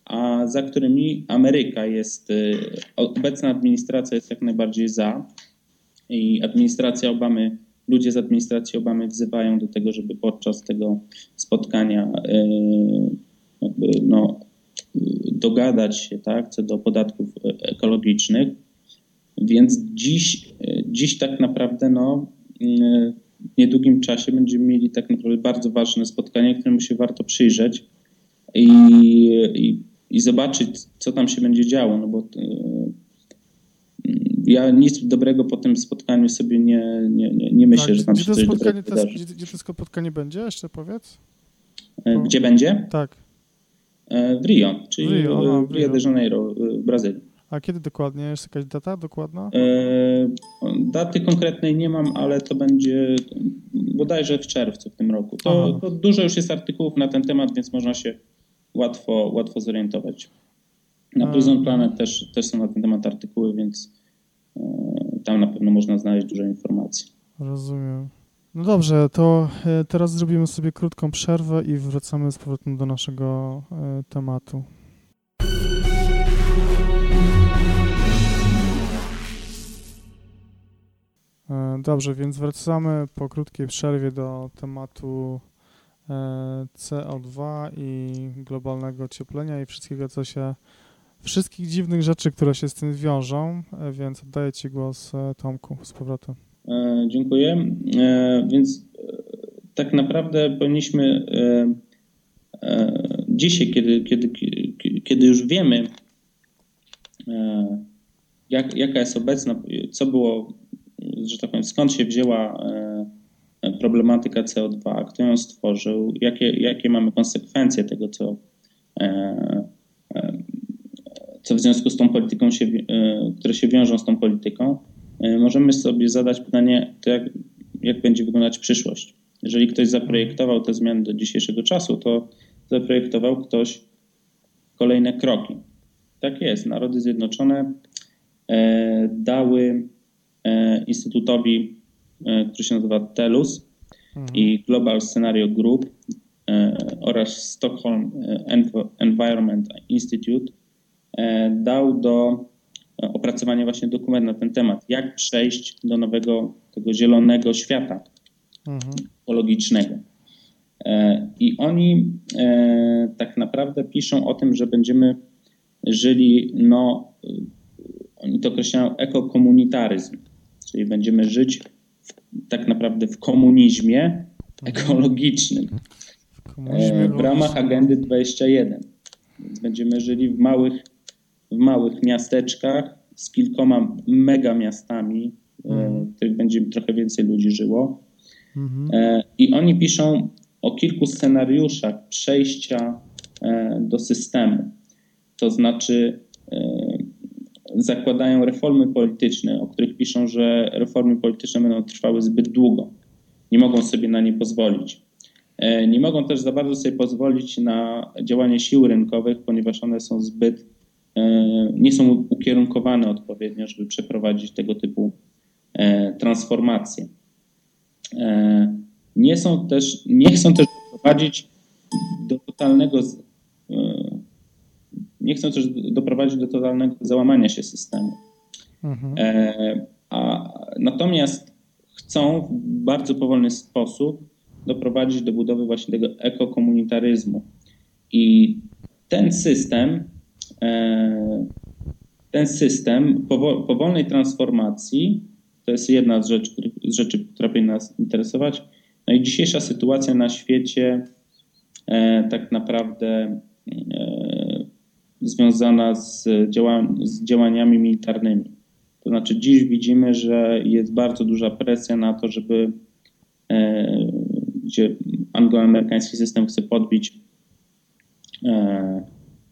Speaker 2: a za którymi Ameryka jest, y, obecna administracja jest jak najbardziej za i administracja Obamy, ludzie z administracji Obamy wzywają do tego, żeby podczas tego spotkania y, no, dogadać się tak, co do podatków ekologicznych. Więc dziś, dziś tak naprawdę no, w niedługim czasie będziemy mieli tak naprawdę bardzo ważne spotkanie, któremu się warto przyjrzeć. I, i i zobaczyć, co tam się będzie działo, no bo e, ja nic dobrego po tym spotkaniu sobie nie, nie, nie, nie myślę, tak, że tam się coś dobrego
Speaker 1: wydarzy. Gdzie, gdzie to spotkanie będzie? Jeszcze powiedz.
Speaker 2: E, gdzie będzie?
Speaker 1: Tak.
Speaker 2: E, w Rio, czyli w Rio, aha, w Rio de Janeiro w Brazylii.
Speaker 1: A kiedy dokładnie? Jest jakaś data dokładna?
Speaker 2: daty konkretnej nie mam, ale to będzie bodajże w czerwcu w tym roku. To, to dużo już jest artykułów na ten temat, więc można się łatwo, łatwo zorientować. Na Prison Planet też, też są na ten temat artykuły, więc e, tam na pewno można znaleźć dużo informacji.
Speaker 1: Rozumiem. No dobrze, to e, teraz zrobimy sobie krótką przerwę i wracamy z powrotem do naszego e, tematu. Dobrze, więc wracamy po krótkiej przerwie do tematu E, CO2 i globalnego ocieplenia i wszystkiego, co się, wszystkich dziwnych rzeczy, które się z tym wiążą, e, więc oddaję Ci głos e, Tomku z powrotem.
Speaker 2: Dziękuję. Więc tak naprawdę powinniśmy dzisiaj, kiedy, kiedy, kiedy już wiemy, jak, jaka jest obecna, co było, że tak powiem, skąd się wzięła problematyka CO2, kto ją stworzył, jakie, jakie mamy konsekwencje tego, co, co w związku z tą polityką, się, które się wiążą z tą polityką, możemy sobie zadać pytanie, jak, jak będzie wyglądać przyszłość. Jeżeli ktoś zaprojektował te zmiany do dzisiejszego czasu, to zaprojektował ktoś kolejne kroki. Tak jest. Narody Zjednoczone e, dały e, instytutowi, e, który się nazywa TELUS mhm. i Global Scenario Group oraz Stockholm Environment Institute dał do opracowania właśnie dokument na ten temat. Jak przejść do nowego, tego zielonego świata mhm. ekologicznego. I oni tak naprawdę piszą o tym, że będziemy żyli, no, oni to określają ekokomunitaryzm, czyli będziemy żyć w, tak naprawdę w komunizmie ekologicznym. W, komunizmie w ramach agendy 21. Więc będziemy żyli w małych, w małych miasteczkach z kilkoma mega miastami, mhm. w których będzie trochę więcej ludzi żyło. Mhm. E, I oni piszą o kilku scenariuszach przejścia e, do systemu. To znaczy e, zakładają reformy polityczne, o których piszą, że reformy polityczne będą trwały zbyt długo. Nie mogą sobie na nie pozwolić. E, nie mogą też za bardzo sobie pozwolić na działanie sił rynkowych, ponieważ one są zbyt, e, nie są ukierunkowane odpowiednio, żeby przeprowadzić tego typu transformacje. Nie są też, nie chcą też doprowadzić do totalnego nie chcą też doprowadzić do totalnego załamania się systemu. Mhm. E, a, natomiast chcą w bardzo powolny sposób doprowadzić do budowy właśnie tego ekokomunitaryzmu. I ten system, e, ten system powolnej transformacji to jest jedna z rzeczy, z rzeczy, która powinna nas interesować. No i dzisiejsza sytuacja na świecie e, tak naprawdę związana z, z działaniami militarnymi. To znaczy, dziś widzimy, że jest bardzo duża presja na to, żeby e, gdzie angloamerykański system chce podbić e,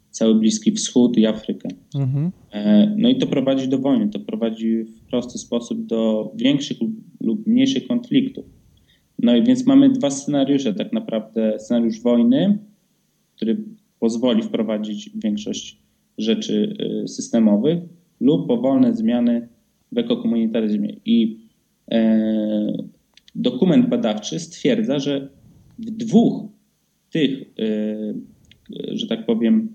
Speaker 2: cały Bliski Wschód i Afrykę. Mhm. E, no i to prowadzi do wojny, to prowadzi w prosty sposób do większych lub mniejszych konfliktów. No i więc mamy dwa scenariusze, tak naprawdę scenariusz wojny, który pozwoli wprowadzić większość rzeczy y, systemowych lub powolne zmiany w ekokomunitaryzmie. I e, dokument badawczy stwierdza, że w dwóch tych, e, że tak powiem,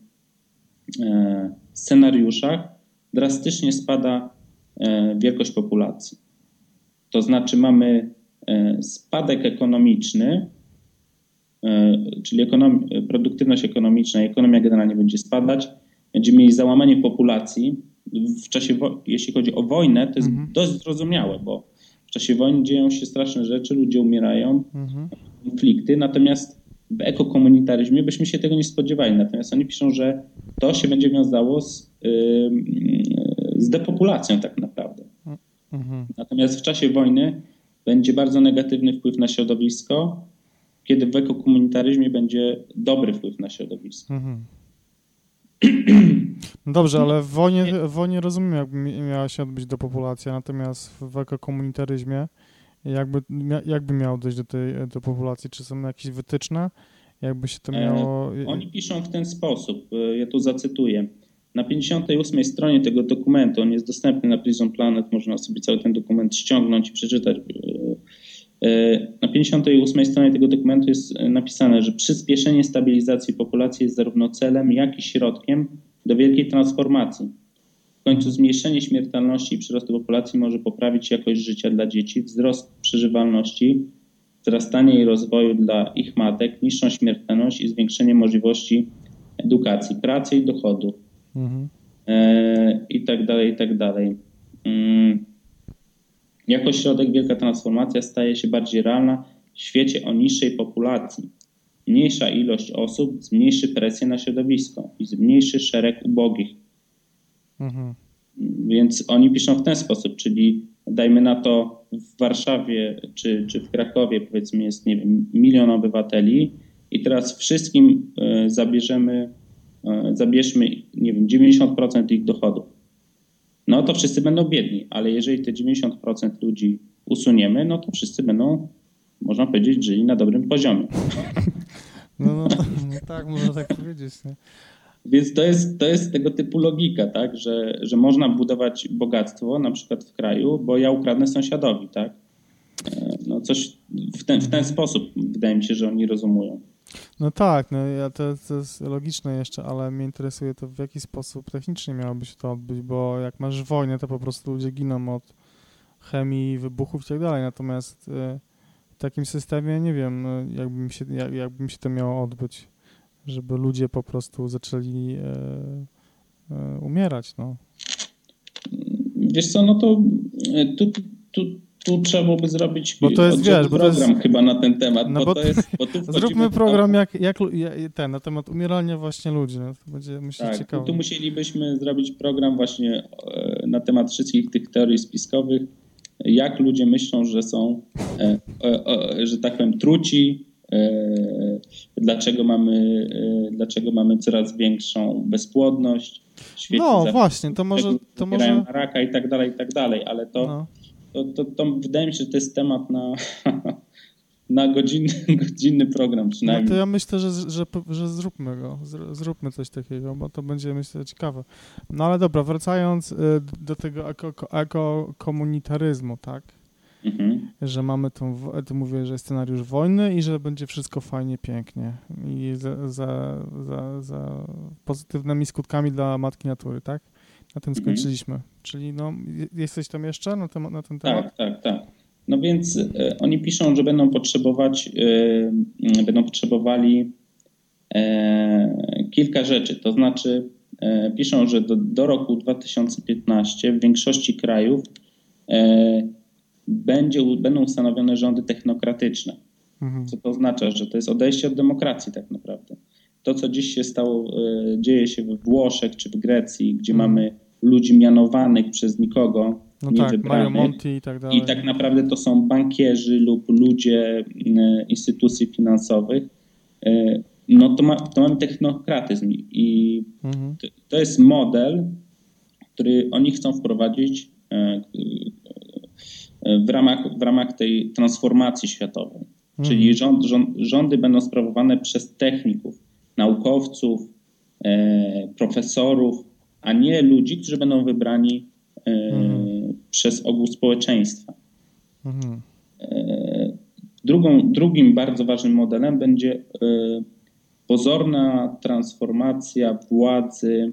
Speaker 2: e, scenariuszach drastycznie spada e, wielkość populacji. To znaczy mamy spadek ekonomiczny czyli ekonom- produktywność ekonomiczna i ekonomia generalnie będzie spadać. Będziemy mieli załamanie populacji. W czasie, jeśli chodzi o wojnę, to jest mhm. dość zrozumiałe, bo w czasie wojny dzieją się straszne rzeczy, ludzie umierają, mhm. konflikty, natomiast w ekokomunitaryzmie byśmy się tego nie spodziewali. Natomiast oni piszą, że to się będzie wiązało z, yy, z depopulacją tak naprawdę. Mhm. Natomiast w czasie wojny będzie bardzo negatywny wpływ na środowisko, kiedy w ekokomunitaryzmie będzie dobry wpływ na środowisko. Mhm. <clears throat>
Speaker 1: Dobrze, ale w wojnie, w wojnie rozumiem, jakby miała się odbyć depopulacja, natomiast w ekokomunitaryzmie jakby, jakby miało dojść do tej do populacji? Czy są jakieś wytyczne? Jakby się to e, miało...
Speaker 2: Oni piszą w ten sposób, e, ja tu zacytuję. Na 58 stronie tego dokumentu, on jest dostępny na Prison Planet, można sobie cały ten dokument ściągnąć i przeczytać E, na 58 stronie tego dokumentu jest e, napisane, że przyspieszenie stabilizacji populacji jest zarówno celem, jak i środkiem do wielkiej transformacji. W końcu zmniejszenie śmiertelności i przyrostu populacji może poprawić jakość życia dla dzieci, wzrost przeżywalności, wzrastanie i rozwoju dla ich matek, niższą śmiertelność i zwiększenie możliwości edukacji, pracy i dochodu. Mhm. E, I tak dalej, i tak dalej. Mm. Jako środek wielka transformacja staje się bardziej realna w świecie o niższej populacji. Mniejsza ilość osób zmniejszy presję na środowisko i zmniejszy szereg ubogich. Mhm. Więc oni piszą w ten sposób, czyli dajmy na to w Warszawie czy, czy w Krakowie powiedzmy jest nie wiem, milion obywateli i teraz wszystkim e, zabierzemy, e, zabierzmy nie wiem, 90% ich dochodów. No to wszyscy będą biedni, ale jeżeli te 90% ludzi usuniemy, no to wszyscy będą, można powiedzieć, żyli na dobrym poziomie. <laughs>
Speaker 1: No, no, no tak, można tak powiedzieć. Nie?
Speaker 2: Więc to jest, to jest tego typu logika, tak? że, że można budować bogactwo na przykład w kraju, bo ja ukradnę sąsiadowi. Tak? E, no coś w ten, w ten sposób wydaje mi się, że oni rozumują.
Speaker 1: No tak, no ja to, to jest logiczne jeszcze, ale mnie interesuje to w jaki sposób technicznie miałoby się to odbyć, bo jak masz wojnę, to po prostu ludzie giną od chemii, wybuchów i tak dalej, natomiast y, w takim systemie nie wiem, no, jakby się, jak, jakby mi się to miało odbyć żeby ludzie po prostu zaczęli e, e, umierać, no.
Speaker 2: Wiesz co, no to tu, tu, tu trzeba byłoby zrobić
Speaker 1: bo to jest, wiesz, bo
Speaker 2: program
Speaker 1: to jest,
Speaker 2: chyba na ten temat,
Speaker 1: no
Speaker 2: bo, to jest, bo
Speaker 1: Zróbmy program jak, jak, ten, na temat umierania właśnie ludzi, no, to będzie myślę tak, ciekawe.
Speaker 2: Tu musielibyśmy zrobić program właśnie na temat wszystkich tych teorii spiskowych, jak ludzie myślą, że są, że tak powiem, truci, E, dlaczego mamy, e, dlaczego mamy coraz większą bezpłodność.
Speaker 1: no właśnie, to może... To może...
Speaker 2: raka i tak dalej, i tak dalej, ale to, no. To, to, to, wydaje mi się, że to jest temat na, <laughs> na godzinny, <laughs> godzinny program przynajmniej.
Speaker 1: No to ja myślę, że, że, że zróbmy go, zróbmy coś takiego, bo to będzie myślę ciekawe. No ale dobra, wracając y, do tego ekokomunitaryzmu, tak? Mhm. Że mamy tą, ty mówię, że jest scenariusz wojny i że będzie wszystko fajnie, pięknie i za, za, za, za pozytywnymi skutkami dla matki natury, tak? Na tym mhm. skończyliśmy. Mhm. Czyli no, jesteś tam jeszcze na, tem na ten temat?
Speaker 2: Tak, tak, tak. No więc y, oni piszą, że będą potrzebować, y, będą potrzebowali e, kilka rzeczy. To znaczy, e, piszą, że do, do roku 2015 w większości krajów e, będzie, będą ustanowione rządy technokratyczne. Mhm. Co to oznacza, że to jest odejście od demokracji tak naprawdę. To, co dziś się stało, e, dzieje się we Włoszech czy w Grecji, gdzie mhm. mamy ludzi mianowanych przez nikogo, no nie tak, Mario
Speaker 1: Monti i tak dalej.
Speaker 2: I tak naprawdę to są bankierzy lub ludzie e, instytucji finansowych. E, no to, ma, to mamy technokratyzm i mhm. to, to jest model, który oni chcą wprowadzić w ramach, w ramach tej transformacji światowej. Mhm. Czyli rząd, rząd, rządy będą sprawowane przez techników, naukowców, e, profesorów, a nie ludzi, którzy będą wybrani e, mhm. przez ogół społeczeństwa. Mhm. E, drugą, drugim bardzo ważnym modelem będzie e, pozorna transformacja władzy,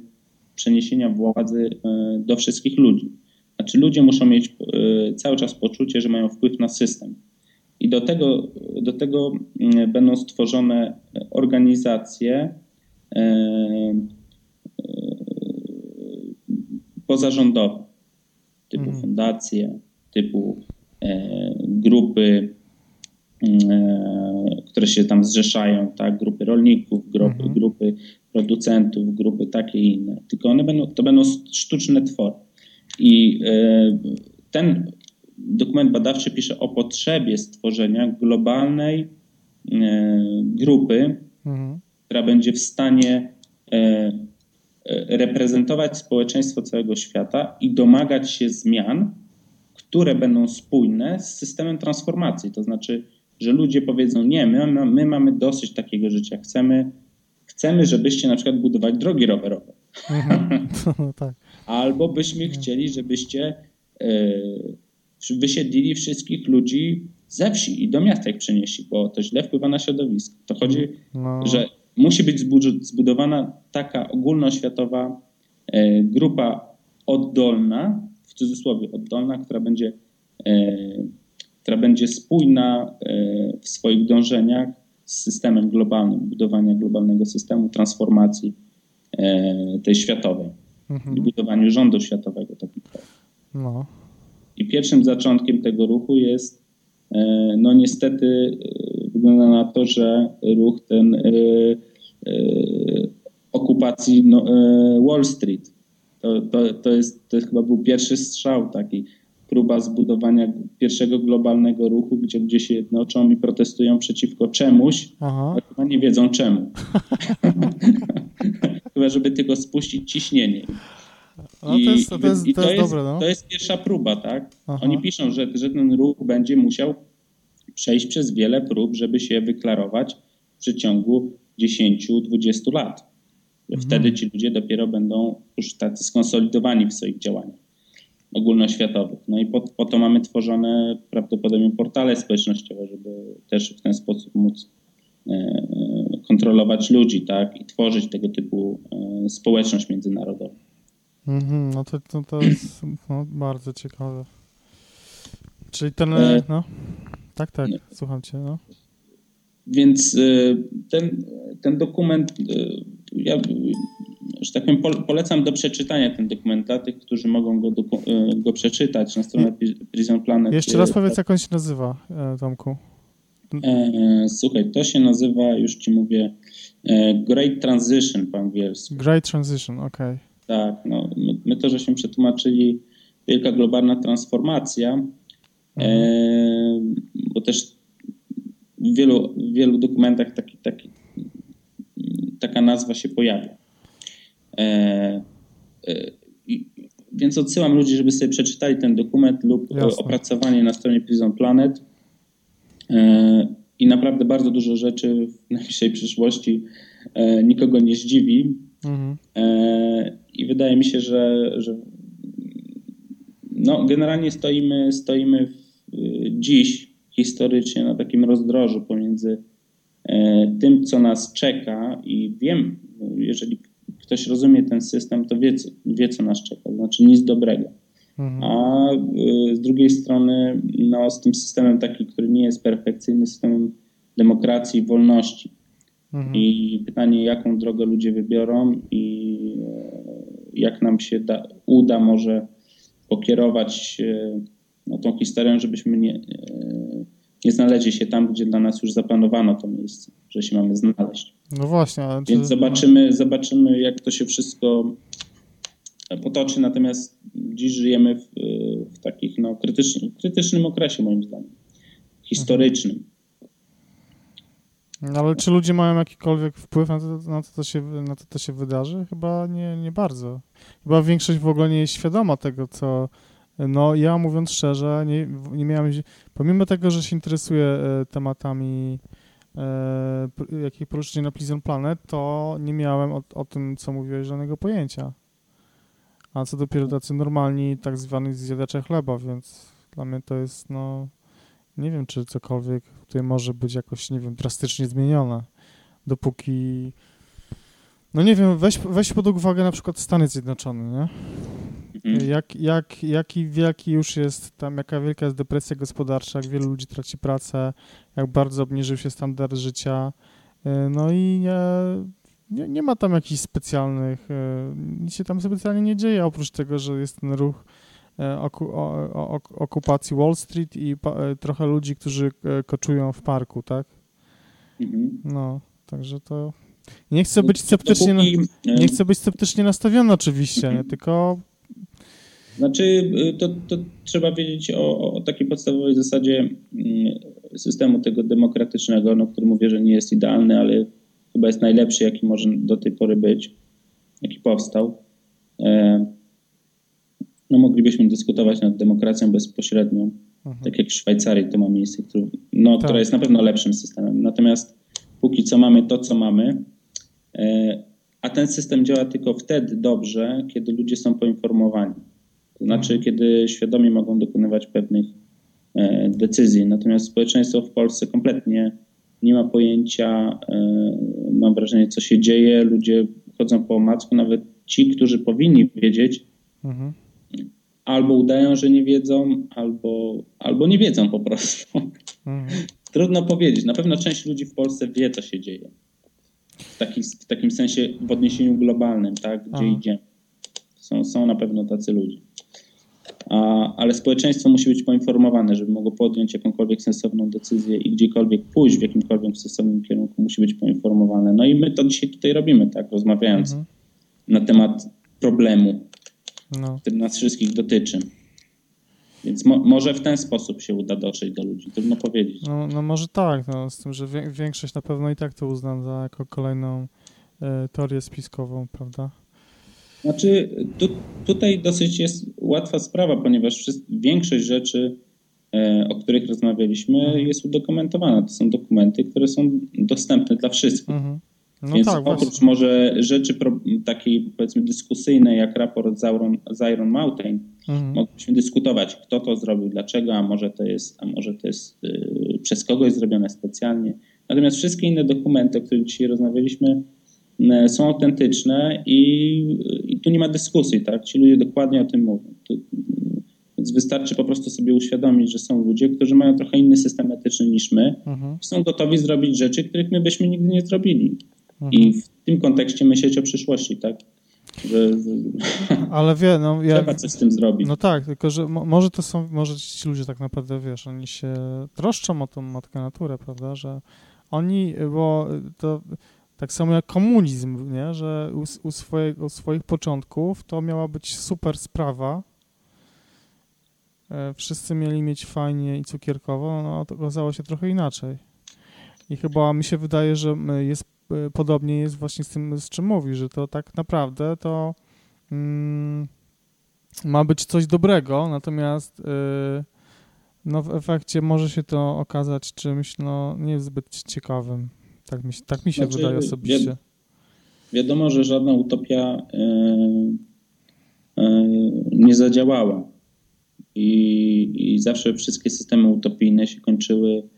Speaker 2: przeniesienia władzy e, do wszystkich ludzi. Znaczy ludzie muszą mieć cały czas poczucie, że mają wpływ na system. I do tego, do tego mm, będą stworzone organizacje pozarządowe, typu mhm. fundacje, typu grupy, które się tam zrzeszają, tak? grupy rolników, grupy, mhm. grupy producentów, grupy takie i inne. Tylko one będą, to będą sztuczne twory. I e, ten dokument badawczy pisze o potrzebie stworzenia globalnej e, grupy, mhm. która będzie w stanie e, reprezentować społeczeństwo całego świata i domagać się zmian, które będą spójne z systemem transformacji. To znaczy, że ludzie powiedzą: Nie, my, my mamy dosyć takiego życia, chcemy, chcemy, żebyście na przykład budowali drogi rowerowe. Mhm. <laughs> No, tak. Albo byśmy chcieli, żebyście e, wysiedlili wszystkich ludzi ze wsi i do miasta ich przenieśli, bo to źle wpływa na środowisko. To chodzi, no. że musi być zbudowana taka ogólnoświatowa e, grupa oddolna, w cudzysłowie oddolna, która będzie, e, która będzie spójna w swoich dążeniach z systemem globalnym, budowania globalnego systemu transformacji tej światowej mhm. budowaniu rządu światowego. Tak naprawdę. No. I pierwszym zaczątkiem tego ruchu jest, e, no niestety e, wygląda na to, że ruch ten e, okupacji no, Wall Street. To, to, to, jest, to chyba był pierwszy strzał taki. próba zbudowania pierwszego globalnego ruchu, gdzie ludzie się jednoczą i protestują przeciwko czemuś, Aha. a chyba nie wiedzą czemu. <laughs> chyba, żeby tylko spuścić ciśnienie.
Speaker 1: No, I, to jest, to jest, i to jest, jest dobre, no.
Speaker 2: to jest pierwsza próba, tak? Aha. Oni piszą, że, że ten ruch będzie musiał przejść przez wiele prób, żeby się wyklarować w przeciągu 10-20 lat. Mhm. Wtedy ci ludzie dopiero będą już tacy skonsolidowani w swoich działaniach ogólnoświatowych. No i po, po to mamy tworzone prawdopodobnie portale społecznościowe, żeby też w ten sposób móc e, kontrolować ludzi, tak, i tworzyć tego typu e, społeczność międzynarodową.
Speaker 1: Mhm, no to, to, to jest no, bardzo ciekawe. Czyli ten, e, no, tak, tak, słucham cię, no.
Speaker 2: Więc e, ten, ten dokument, e, ja, że tak powiem, polecam do przeczytania ten dokument dla tych, którzy mogą go, go przeczytać na stronie Prison Planet.
Speaker 1: Jeszcze raz powiedz, jak on się nazywa, Tomku.
Speaker 2: Słuchaj, to się nazywa, już ci mówię, Great Transition po angielsku.
Speaker 1: Great Transition, okej. Okay.
Speaker 2: Tak, no, my, my to, żeśmy przetłumaczyli wielka globalna transformacja, mhm. e, bo też w wielu, w wielu dokumentach taki, taki, taka nazwa się pojawia. E, e, więc odsyłam ludzi, żeby sobie przeczytali ten dokument lub Jasne. opracowanie na stronie Prison Planet. I naprawdę bardzo dużo rzeczy w najbliższej przyszłości nikogo nie zdziwi. Mhm. I wydaje mi się, że, że no, generalnie stoimy, stoimy w, dziś historycznie na takim rozdrożu pomiędzy e, tym, co nas czeka i wiem, jeżeli ktoś rozumie ten system, to wie, co, wie, co nas czeka, znaczy nic dobrego. Mhm. A e, z drugiej strony, no, z tym systemem taki, który nie jest perfekcyjny, systemem demokracji i wolności. Mhm. I pytanie, jaką drogę ludzie wybiorą i e, jak nam się da, uda może pokierować no, tą historią, żebyśmy nie, e, nie znaleźli się tam, gdzie dla nas już zaplanowano to miejsce, że się mamy znaleźć.
Speaker 1: No właśnie.
Speaker 2: Więc czy... zobaczymy, zobaczymy, jak to się wszystko potoczy, natomiast dziś żyjemy w, w takich no, krytycznym, krytycznym okresie, moim zdaniem, historycznym.
Speaker 1: No, ale czy ludzie mają jakikolwiek wpływ na to, na to, co się, na to, co się wydarzy? Chyba nie, nie bardzo. Chyba większość w ogóle nie jest świadoma tego, co... No ja mówiąc szczerze, nie, nie miałem... Pomimo tego, że się interesuję e, tematami e, jakich poruszycie na Prison Planet, to nie miałem o, o tym, co mówiłeś, żadnego pojęcia. A co dopiero tacy normalni, tak zwani zjadacze chleba, więc dla mnie to jest, no... Nie wiem, czy cokolwiek tutaj może być jakoś, nie wiem, drastycznie zmienione, dopóki... No nie wiem, weź, weź pod uwagę na przykład Stany Zjednoczone, nie? Mhm. Jak, jak, jaki wielki już jest tam, jaka wielka jest depresja gospodarcza, jak wielu ludzi traci pracę, jak bardzo obniżył się standard życia. Y, no i nie, nie, nie ma tam jakichś specjalnych, y, nic się tam specjalnie nie dzieje, oprócz tego, że jest ten ruch E, oku, o, okupacji Wall Street i e, trochę ludzi, którzy koczują w parku, tak? Mhm. No, także to... Nie chcę być sceptycznie, na... nie chcę być sceptycznie nastawiony oczywiście, nie? tylko...
Speaker 2: Znaczy, to, to trzeba wiedzieć o, o takiej podstawowej zasadzie mm, systemu tego demokratycznego, no, który mówię, że nie jest idealny, ale chyba jest najlepszy, jaki może do tej pory być, jaki powstał no moglibyśmy dyskutować nad demokracją bezpośrednią, mhm. tak jak w Szwajcarii to ma miejsce, który, no, tak. która jest na pewno lepszym systemem. Natomiast póki co mamy to, co mamy, e, a ten system działa tylko wtedy dobrze, kiedy ludzie są poinformowani. To znaczy, mhm. kiedy świadomie mogą dokonywać pewnych e, decyzji. Natomiast społeczeństwo w Polsce kompletnie nie ma pojęcia, e, mam wrażenie, co się dzieje. Ludzie chodzą po omacku, nawet ci, którzy powinni wiedzieć, mhm albo udają, że nie wiedzą, albo, albo nie wiedzą po prostu. Mhm. Trudno powiedzieć. Na pewno część ludzi w Polsce wie, co się dzieje. W, taki, w takim sensie w odniesieniu globalnym, tak? Gdzie Aha. idzie. Są, są na pewno tacy ludzie. A, ale społeczeństwo musi być poinformowane, żeby mogło podjąć jakąkolwiek sensowną decyzję i gdziekolwiek pójść w jakimkolwiek sensownym kierunku, musi być poinformowane. No i my to dzisiaj tutaj robimy, tak? Rozmawiając mhm. na temat problemu, no. który nas wszystkich dotyczy. Więc mo, może w ten sposób się uda dotrzeć do ludzi, trudno powiedzieć.
Speaker 1: No, no może tak, no, z tym, że większość na pewno i tak to uznam za jako kolejną e, teorię spiskową, prawda?
Speaker 2: Znaczy, tu, tutaj dosyć jest łatwa sprawa, ponieważ większość rzeczy, e, o których rozmawialiśmy, mhm. jest udokumentowana. To są dokumenty, które są dostępne dla wszystkich. Mhm. No Więc tak, oprócz właśnie. może rzeczy pro, takiej powiedzmy dyskusyjnej, jak raport z Iron Mountain, mhm. mogliśmy dyskutować, kto to zrobił, dlaczego, a może to jest, a może to jest yy, przez kogoś zrobione specjalnie. Natomiast wszystkie inne dokumenty, o których dzisiaj rozmawialiśmy, yy, są autentyczne i, i, tu nie ma dyskusji, tak? Ci ludzie dokładnie o tym mówią. Tu, więc wystarczy po prostu sobie uświadomić, że są ludzie, którzy mają trochę inny system etyczny niż my, mhm. są gotowi zrobić rzeczy, których my byśmy nigdy nie zrobili. Mhm. I w tym kontekście myśleć o przyszłości, tak? Że,
Speaker 1: Ale wie, no,
Speaker 2: ja, trzeba coś z tym zrobić.
Speaker 1: No tak, tylko że może to są, może ci ludzie tak naprawdę, wiesz, oni się troszczą o tą matkę naturę, prawda, że oni, bo to tak samo jak komunizm, nie, że u, u, u swoich początków to miała być super sprawa, e, wszyscy mieli mieć fajnie i cukierkowo, no to okazało się trochę inaczej. I chyba mi się wydaje, że jest podobnie jest właśnie z tym, z czym mówi, że to tak naprawdę to mm, ma być coś dobrego, natomiast y, no w efekcie może się to okazać czymś no niezbyt ciekawym. Tak mi, tak mi się znaczy, wydaje osobiście.
Speaker 2: Wi wiadomo, że żadna utopia y, nie zadziałała. I, I zawsze wszystkie systemy utopijne się kończyły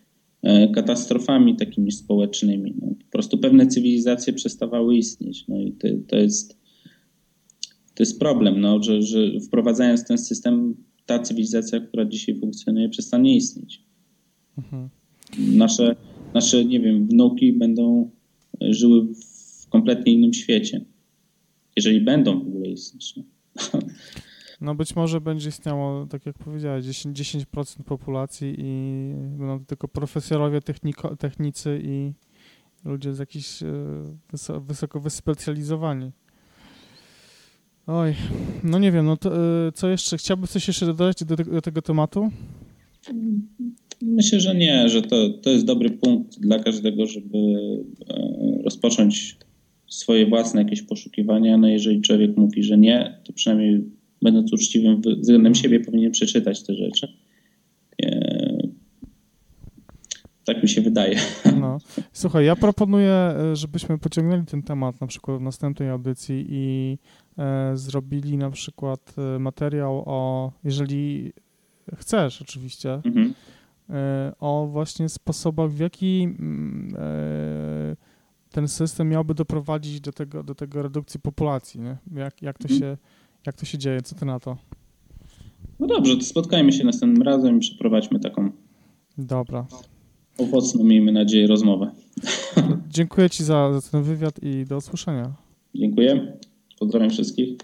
Speaker 2: katastrofami takimi społecznymi. No, po prostu pewne cywilizacje przestawały istnieć. No i to, to jest, to jest problem, no, że, że wprowadzając ten system, ta cywilizacja, która dzisiaj funkcjonuje, przestanie istnieć. Mhm. Nasze, nasze, nie wiem, wnuki będą żyły w kompletnie innym świecie. Jeżeli będą w ogóle istnieć. No. <laughs>
Speaker 1: No być może będzie istniało, tak jak powiedziałeś, 10%, 10% populacji i będą tylko profesorowie, techniko, technicy i ludzie z jakichś e, wysoko, wysoko wyspecjalizowani. Oj, no nie wiem, no to e, co jeszcze? Chciałbyś coś jeszcze dodać do, do tego tematu?
Speaker 2: Myślę, że nie, że to, to jest dobry punkt dla każdego, żeby e, rozpocząć swoje własne jakieś poszukiwania. No jeżeli człowiek mówi, że nie, to przynajmniej będąc uczciwym względem siebie, powinien przeczytać te rzeczy. Tak mi się wydaje. <laughs>
Speaker 1: No. Słuchaj, ja proponuję, żebyśmy pociągnęli ten temat na przykład w następnej audycji i e, zrobili na przykład e, materiał o, jeżeli chcesz oczywiście, mhm. e, o właśnie sposobach, w jaki mm, e, ten system miałby doprowadzić do tego, do tego redukcji populacji, nie? Jak, jak to mhm. się jak to się dzieje? Co ty na to?
Speaker 2: No dobrze, to spotkajmy się następnym razem i przeprowadźmy taką
Speaker 1: Dobra.
Speaker 2: owocną, miejmy nadzieję, rozmowę.
Speaker 1: Dziękuję Ci za, za ten wywiad i do usłyszenia.
Speaker 2: Dziękuję. Pozdrawiam wszystkich.